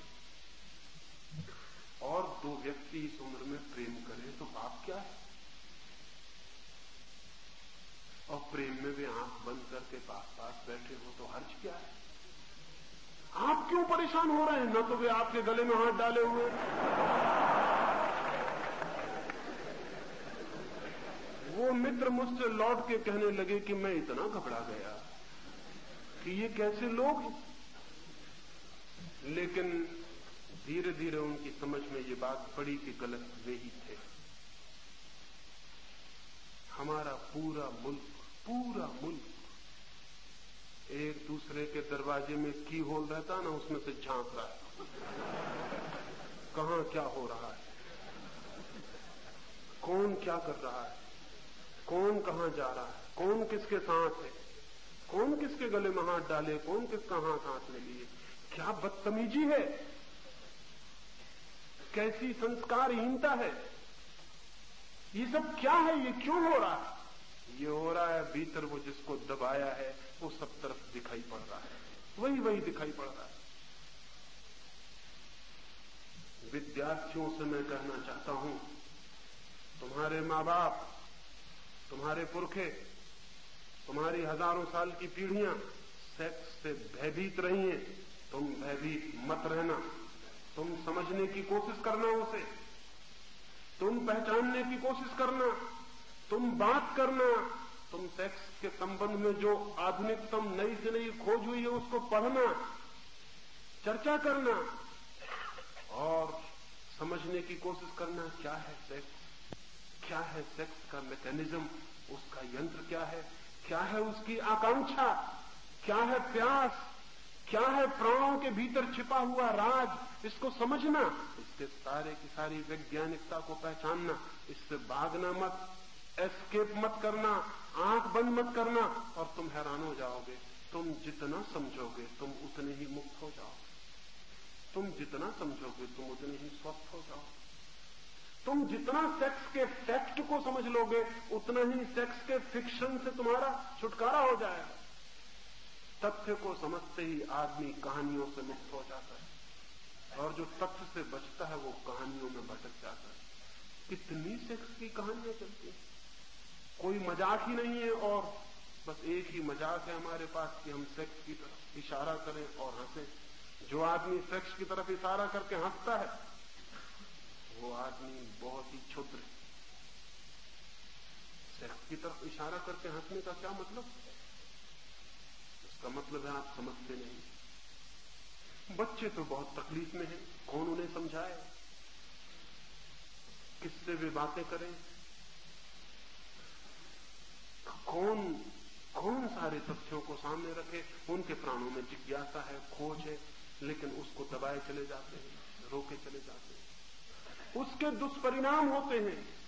और दो व्यक्ति इस उम्र में प्रेम करें तो पाप क्या है? और प्रेम में भी आँख बंद करके पास पास बैठे हो तो हर्ज क्या है? आप क्यों परेशान हो रहे हैं? न तो वे आपके गले में हाथ डाले हुए वो मित्र मुझसे लौट के कहने लगे कि मैं इतना घबरा गया कि ये कैसे लोग लेकिन धीरे धीरे उनकी समझ में ये बात पड़ी कि गलत वे ही थे। हमारा पूरा मुल्क पूरा मुल्क एक दूसरे के दरवाजे में की होल रहता ना, उसमें से झाँक रहा है। कहा क्या हो रहा है? कौन क्या कर रहा है? कौन कहाँ जा रहा है? कौन किसके साथ है? कौन किसके गले में हाथ डाले? कौन किसका हाथ हाथ में लिए? क्या बदतमीजी है? कैसी संस्कारहीनता है? ये सब क्या है? ये क्यों हो रहा है? ये हो रहा है, भीतर वो जिसको दबाया है, वो सब तरफ़ दिखाई पड़ रहा है। वही वही दिखाई पड़ रहा है। विद्यार्थियों से मैं कहना चाहता हूँ, तुम्हारे माँ बाप तुम्हारे पुरखे, तुम्हारी हज़ारों साल की पीढ़ियाँ सेक्स से भयभीत रही हैं, तुम भयभीत मत रहना। तुम समझने की कोशिश करना उसे। तुम पहचानने की कोशिश करना। तुम बात करना। तुम सेक्स के संबंध में जो आधुनिकतम नई से नई खोज हुई है, उसको पढ़ना। चर्चा करना। और समझने की कोशिश करना, क्या है सेक्स क्या है सेक्स का मैकेनिज्म उसका यंत्र क्या है? क्या है उसकी आकांक्षा? क्या है प्यास? क्या है प्राणों के भीतर छिपा हुआ राज इसको समझना, इसके सारे की सारी वैज्ञानिकता को पहचानना, इससे भागना मत एस्केप मत करना, आँख बंद मत करना, और तुम हैरान हो जाओगे। तुम जितना समझोगे, तुम उतने ही मुक्त हो जाओगे। तुम जितना समझोगे, तुम उतने ही स्वस्थ हो जाओगे। तुम जितना सेक्स के फैक्ट को समझ लोगे, उतना ही सेक्स के फिक्शन से तुम्हारा छुटकारा हो जाएगा। तथ्य को समझते ही आदमी कहानियों से मुक्त हो जाता है। और जो तथ्य से बचता है, वो कहानियों में भटक जाता है। कितनी सेक्स की कहानियाँ चलती हैं। कोई मज़ाक ही नहीं है और बस एक ही मज़ाक है हमारे पास कि हम सेक्स की तरफ़ इशारा करें और हंसे। जो आदमी सेक्स की तरफ़ इशारा करके हंसता है, वो आदमी बहुत ही क्षुद्र सेक्स की तरफ़ इशारा करके हंसने का क्या मतलब? इसका मतलब है आप समझते नहीं। बच्चे तो बहुत तकलीफ़ में हैं, कौन उन्हें समझाए? किससे वे बातें करें? कौन कौन सारे तथ्यों को सामने रखे? उनके प्राणों में जिज्ञासा है, खोज है, लेकिन उसको दबाए चले जाते हैं, रोके चले जाते हैं। उसके दुष्परिणाम होते हैं।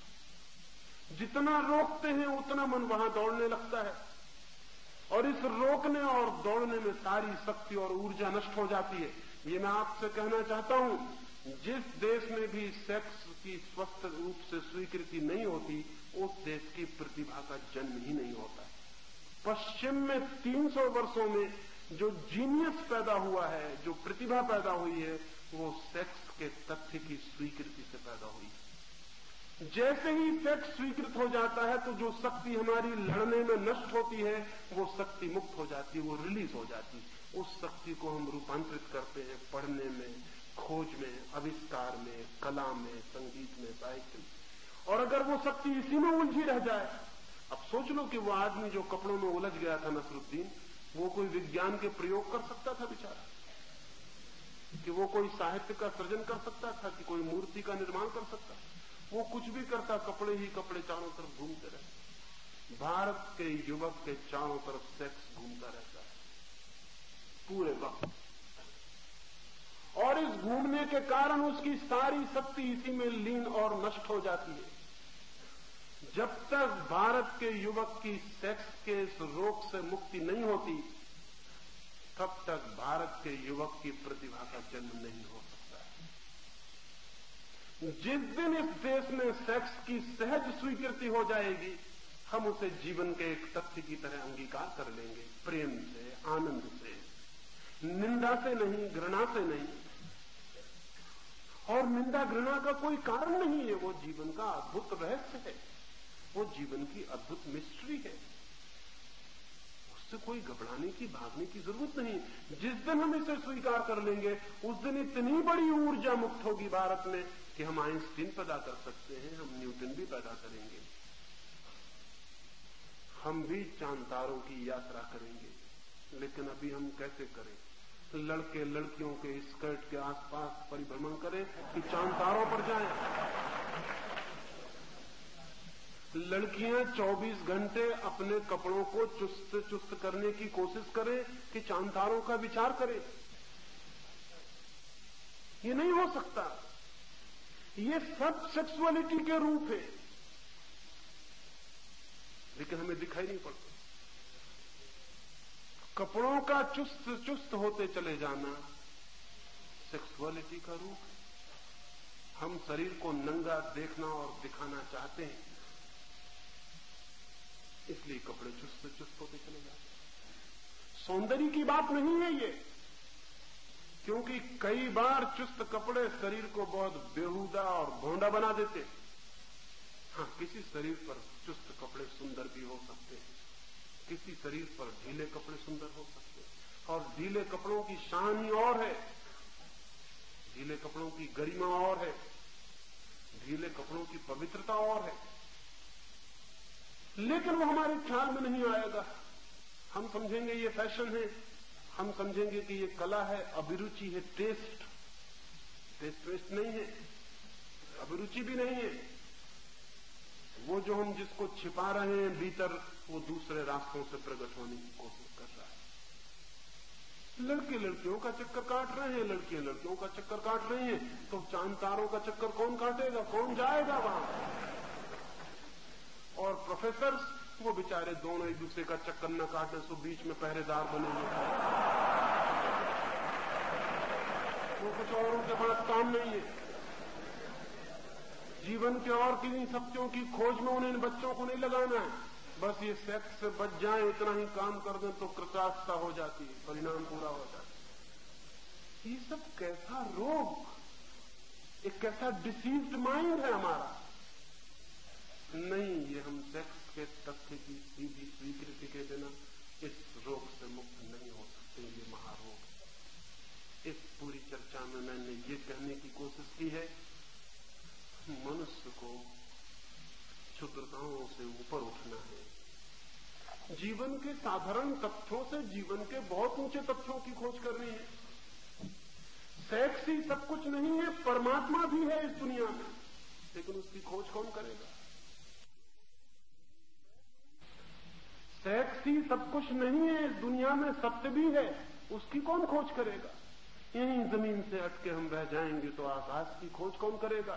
जितना रोकते हैं, उतना मन वहाँ दौड़ने लगता है। और इस रोकने और दौड़ने में सारी शक्ति और ऊर्जा नष्ट हो जाती है। ये मैं आपसे कहना चाहता हूँ, जिस देश में भी सेक्स की स्वस्थ रूप से स्वीकृति नहीं होती, उस देश की प्रतिभा का जन्म ही नहीं होता। पश्चिम में 300 वर्षों में जो जीनियस पैदा हुआ है, जो प्रतिभा पैदा हुई है, वो सेक्स के तथ्य की स्वीकृति से पैदा हुई। जैसे ही सेक्स स्वीकृत हो जाता है तो जो शक्ति हमारी लड़ने में नष्ट होती है, वो शक्ति मुक्त हो जाती है, वो रिलीज़ हो जाती है। उस शक्ति को हम रूपांतरित करते हैं पढ़ने में, खोज में, आविष्कार में, कला में, संगीत में, साहित्य में। और अगर वो शक्ति इसी में उलझी रह जाए, अब सोच लो कि वो आदमी जो कपड़ों में उलझ गया था नसरुद्दीन, वो कोई विज्ञान के प्रयोग कर सकता था बेचारा? कि वो कोई साहित्य का सृजन कर सकता था, कि कोई मूर्ति का निर्माण कर सकता वो कुछ भी करता, कपड़े ही कपड़े चारों तरफ़ घूमते रहते भारत के युवक के चारों तरफ़ सेक्स घूमता रहता है। पूरे वक्त। और इस घूमने के कारण उसकी सारी शक्ति इसी में लीन और नष्ट हो जाती है। जब तक भारत के युवक की सेक्स के इस रोग से मुक्ति नहीं होती, तब तक भारत के युवक की प्रतिभा का जन्म नहीं हो जिस दिन इस देश में सेक्स की सहज स्वीकृति हो जाएगी, हम उसे जीवन के एक तथ्य की तरह अंगीकार कर लेंगे। प्रेम से, आनंद से, निंदा से नहीं, घृणा से नहीं। और निंदा, घृणा का कोई कारण नहीं है। वो जीवन का अद्भुत रहस्य है। वो जीवन की अद्भुत मिस्ट्री है। उससे कोई घबराने की, भागने की ज़रूरत नहीं। जिस दिन हम इसे स्वीकार कर लेंगे, उस दिन इतनी बड़ी ऊर्जा मुक्त होगी भारत में। कि हम आइंस्टीन पैदा कर सकते हैं, हम न्यूटन भी पैदा करेंगे। हम भी चाँद तारों की यात्रा करेंगे, लेकिन अभी हम कैसे करें? लड़के लड़कियों के स्कर्ट के आसपास परिभ्रमण करें कि चाँद तारों पर जाएँ। लड़कियाँ 24 घंटे अपने कपड़ों को चुस्त चुस्त करने की कोशिश करें कि चाँद तारों का विचार करें। ये नहीं हो सकता। ये सब सेक्सुअलिटी के रूप है। लेकिन हमें दिखाई नहीं पड़ता। कपड़ों का चुस्त चुस्त होते चले जाना सेक्सुअलिटी का रूप है। हम शरीर को नंगा देखना और दिखाना चाहते हैं। इसलिए कपड़े चुस्त चुस्त होते चले जाते हैं। सौंदर्य की बात नहीं है ये। क्योंकि कई बार चुस्त कपड़े शरीर को बहुत बेहुदा और भोंडा बना देते हाँ। किसी शरीर पर चुस्त कपड़े सुंदर भी हो सकते हैं। किसी शरीर पर ढीले कपड़े सुंदर हो सकते हैं। और ढीले कपड़ों की शान ही और है। ढीले कपड़ों की गरिमा और है। ढीले कपड़ों की पवित्रता और है। लेकिन वो हमारे ख्याल में नहीं आएगा। हम समझेंगे ये फ़ैशन है। हम समझेंगे कि ये कला है, अभिरुचि है टेस्ट टेस्ट वेस्ट नहीं है अभिरुचि भी नहीं है। वो जो हम जिसको छिपा रहे हैं भीतर, वो दूसरे रास्तों से प्रकट होने की कोशिश कर रहा है। लड़के लड़कियों का चक्कर काट रहे हैं, लड़कियाँ लड़कियों का चक्कर काट रही हैं तो चाँद तारों का चक्कर कौन काटेगा, कौन जाएगा वहाँ? और प्रोफेसर वो बेचारे दोनों एक दूसरे का चक्कर न काटे सो बीच में पहरेदार बने हुए वो कुछ और उनके पास काम नहीं है। जीवन के और किन्हीं सत्यों की खोज में उन्हें इन बच्चों को नहीं लगाना है। बस ये सेक्स से बच जाए, इतना ही काम कर दें तो कृतार्थता हो जाती है, परिणाम पूरा हो जाता है। ये सब कैसा रोग, एक कैसा डिसीव्ड माइंड है हमारा। नहीं, ये हम सेक्स के तथ्य की सीधी स्वीकृति के बिना इस रोग से मुक्त नहीं हो सकते, ये महारोग। इस पूरी चर्चा में मैंने ये कहने की कोशिश की है, मनुष्य को क्षुद्रताओं से ऊपर उठना है। जीवन के साधारण तथ्यों से जीवन के बहुत ऊँचे तथ्यों की खोज करनी है। सेक्स ही सब कुछ नहीं है, परमात्मा भी है इस दुनिया में, लेकिन उसकी खोज कौन करेगा? सेक्स ही सब कुछ नहीं है, दुनिया में सत्य भी है, उसकी कौन खोज करेगा? यहीं ज़मीन से अटके हम रह जाएँगे तो आकाश की खोज कौन करेगा?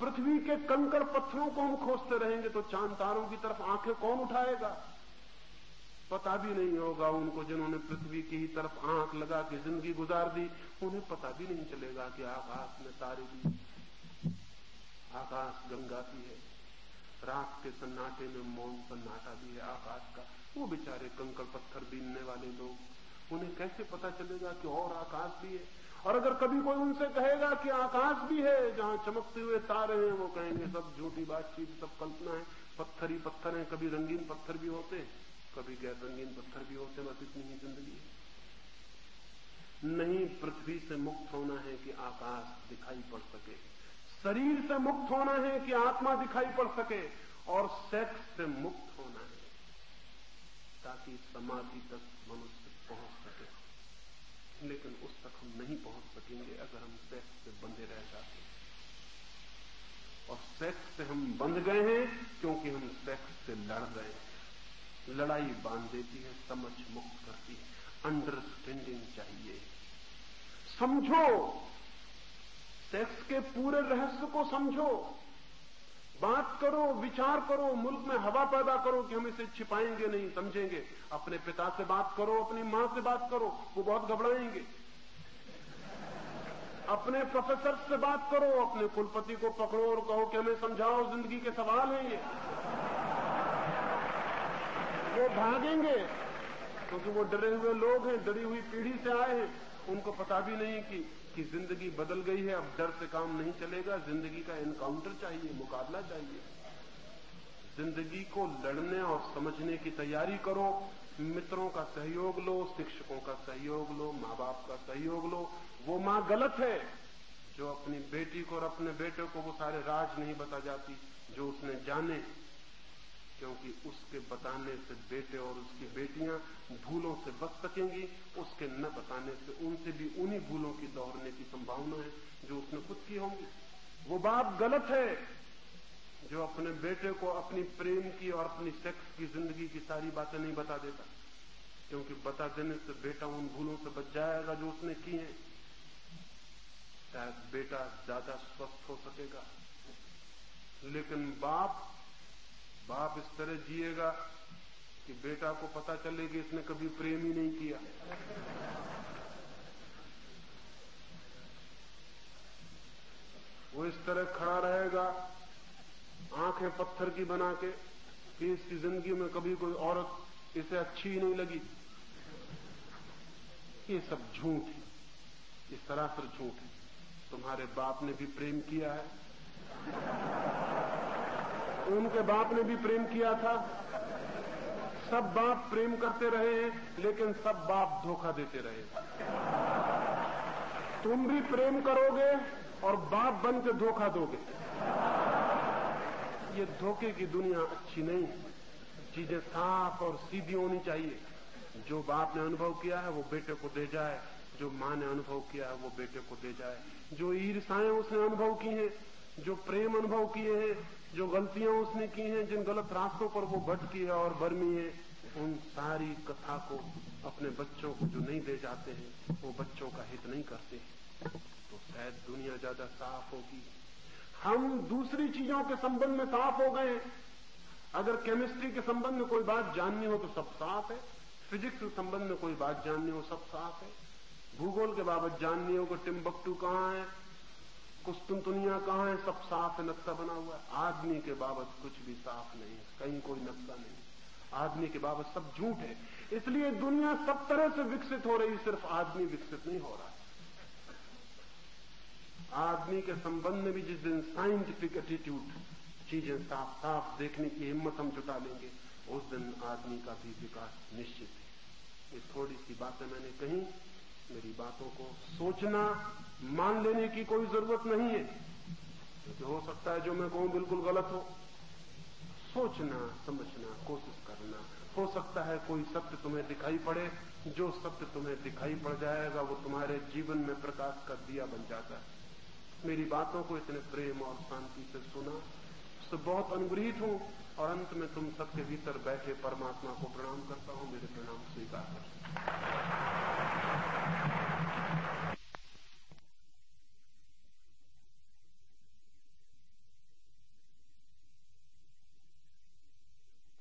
पृथ्वी के कंकड़ पत्थरों को हम खोजते रहेंगे तो चाँद तारों की तरफ़ आँखें कौन उठाएगा? पता भी नहीं होगा उनको जिन्होंने पृथ्वी की ही तरफ़ आँख लगा के ज़िंदगी गुजार दी, उन्हें पता भी नहीं चलेगा कि आकाश में तारे भी आकाश गंगा की है। रात के सन्नाटे में मौन सन्नाटा भी है आकाश का। वो बेचारे कंकड़ पत्थर बीनने वाले लोग। उन्हें कैसे पता चलेगा कि और आकाश भी है? और अगर कभी कोई उनसे कहेगा कि आकाश भी है, जहाँ चमकते हुए तारे हैं, वो कहेंगे, सब झूठी बातचीत, सब कल्पना है। पत्थर ही पत्थर है, कभी रंगीन पत्थर भी होते कभी गैर रंगीन पत्थर भी होते बस इतनी ही ज़िंदगी है। नहीं, पृथ्वी से मुक्त होना है कि आकाश दिखाई पड़ सके। शरीर से मुक्त होना है कि आत्मा दिखाई पड़ सके और सेक्स से मुक्त होना है, ताकि समाधि तक मनुष्य पहुँच सके। लेकिन उस तक हम नहीं पहुँच सकेंगे अगर हम सेक्स से बंधे रह जाते हैं। और सेक्स से हम बंध गए हैं क्योंकि हम सेक्स से लड़ गए हैं। लड़ाई बाँध देती है, समझ मुक्त करती है। अंडरस्टैंडिंग चाहिए। समझो सेक्स के पूरे रहस्य को समझो। बात करो, विचार करो, मुल्क में हवा पैदा करो कि हम इसे छिपाएँगे नहीं, समझेंगे। अपने पिता से बात करो, अपनी माँ से बात करो, वो बहुत घबराएँगे। अपने प्रोफेसर से बात करो, अपने कुलपति को पकड़ो और कहो कि हमें समझाओ, ज़िंदगी के सवाल हैं ये। वो भागेंगे, क्योंकि तो वो डरे हुए लोग हैं, डरी हुई पीढ़ी से आए हैं। उनको पता भी नहीं कि कि ज़िंदगी बदल गई है, अब डर से काम नहीं चलेगा। ज़िंदगी का एनकाउंटर चाहिए, मुकाबला चाहिए। ज़िंदगी को लड़ने और समझने की तैयारी करो। मित्रों का सहयोग लो, शिक्षकों का सहयोग लो माँ बाप का सहयोग लो। वो माँ गलत है, जो अपनी बेटी को और अपने बेटे को वो सारे राज नहीं बता जाती, जो उसने जाने। क्योंकि उसके बताने से बेटे और उसकी बेटियाँ भूलों से बच सकेंगी, उसके न बताने से उनसे भी उन्हीं भूलों की दोहरने की संभावना है जो उसने खुद की होंगी। वो बाप गलत है जो अपने बेटे को अपनी प्रेम की और अपनी सेक्स की ज़िंदगी की सारी बातें नहीं बता देता। क्योंकि बता देने से बेटा उन भूलों से बच जाएगा जो उसने की है। शायद बेटा ज़्यादा स्वस्थ हो सकेगा। लेकिन बाप बाप इस तरह जिएगा कि बेटा को पता चले कि इसने कभी प्रेम ही नहीं किया। वो इस तरह खड़ा रहेगा, आँखें पत्थर की बना के, कि इसकी ज़िंदगी में कभी कोई औरत इसे अच्छी ही नहीं लगी। ये सब झूठ है। ये सरासर झूठ है। तुम्हारे बाप ने भी प्रेम किया है। उनके बाप ने भी प्रेम किया था। सब बाप प्रेम करते रहे हैं, लेकिन सब बाप धोखा देते रहे तुम भी प्रेम करोगे और बाप बन के धोखा दोगे। ये धोखे की दुनिया अच्छी नहीं चीज़ें साफ़ और सीधी होनी चाहिए। जो बाप ने अनुभव किया है, वो बेटे को दे जाए। जो माँ ने अनुभव किया है, वो बेटे को दे जाए। जो ईर्षाएँ उसने अनुभव की हैं, जो प्रेम अनुभव किए हैं जो गलतियाँ उसने की हैं, जिन गलत रास्तों पर वो भटकी है और बर्मी है उन सारी कथा को अपने बच्चों को जो नहीं दे जाते हैं, वो बच्चों का हित नहीं करते तो शायद दुनिया ज़्यादा साफ़ होगी। हम दूसरी चीज़ों के संबंध में साफ़ हो गए अगर केमिस्ट्री के संबंध में कोई बात जाननी हो तो सब साफ़ है। फिजिक्स के संबंध में कोई बात जाननी हो, सब साफ़ है। भूगोल के बाबत जाननी हो कि टिम्बकटू कहाँ है कुस्तुनतुनिया कहाँ है? सब साफ़ नक्शा बना हुआ है। आदमी के बाबत कुछ भी साफ़ नहीं है। कहीं कोई नक्शा नहीं आदमी के बाबत सब झूठ है। इसलिए दुनिया सब तरह से विकसित हो रही सिर्फ़ आदमी विकसित नहीं हो रहा आदमी के संबंध में भी जिस दिन साइंटिफिक एटीट्यूड चीज़ें साफ़ साफ़ देखने की हिम्मत हम जुटा लेंगे, उस दिन आदमी का भी विकास निश्चित है। ये थोड़ी सी बातें मैंने कही, मेरी बातों को सोचना मान लेने की कोई ज़रूरत नहीं है। क्योंकि हो सकता है जो मैं कहूँ बिल्कुल गलत हो। सोचना, समझना, कोशिश करना। हो सकता है कोई सत्य तुम्हें दिखाई पड़े। जो सत्य तुम्हें दिखाई पड़ जाएगा, वो तुम्हारे जीवन में प्रकाश का दिया बन जाता है। मेरी बातों को इतने प्रेम और शांति से सुना। उससे बहुत अनुग्रहित हूँ और अंत में तुम सबके भीतर बैठे परमात्मा को प्रणाम करता हूँ। मेरे प्रणाम स्वीकार कर।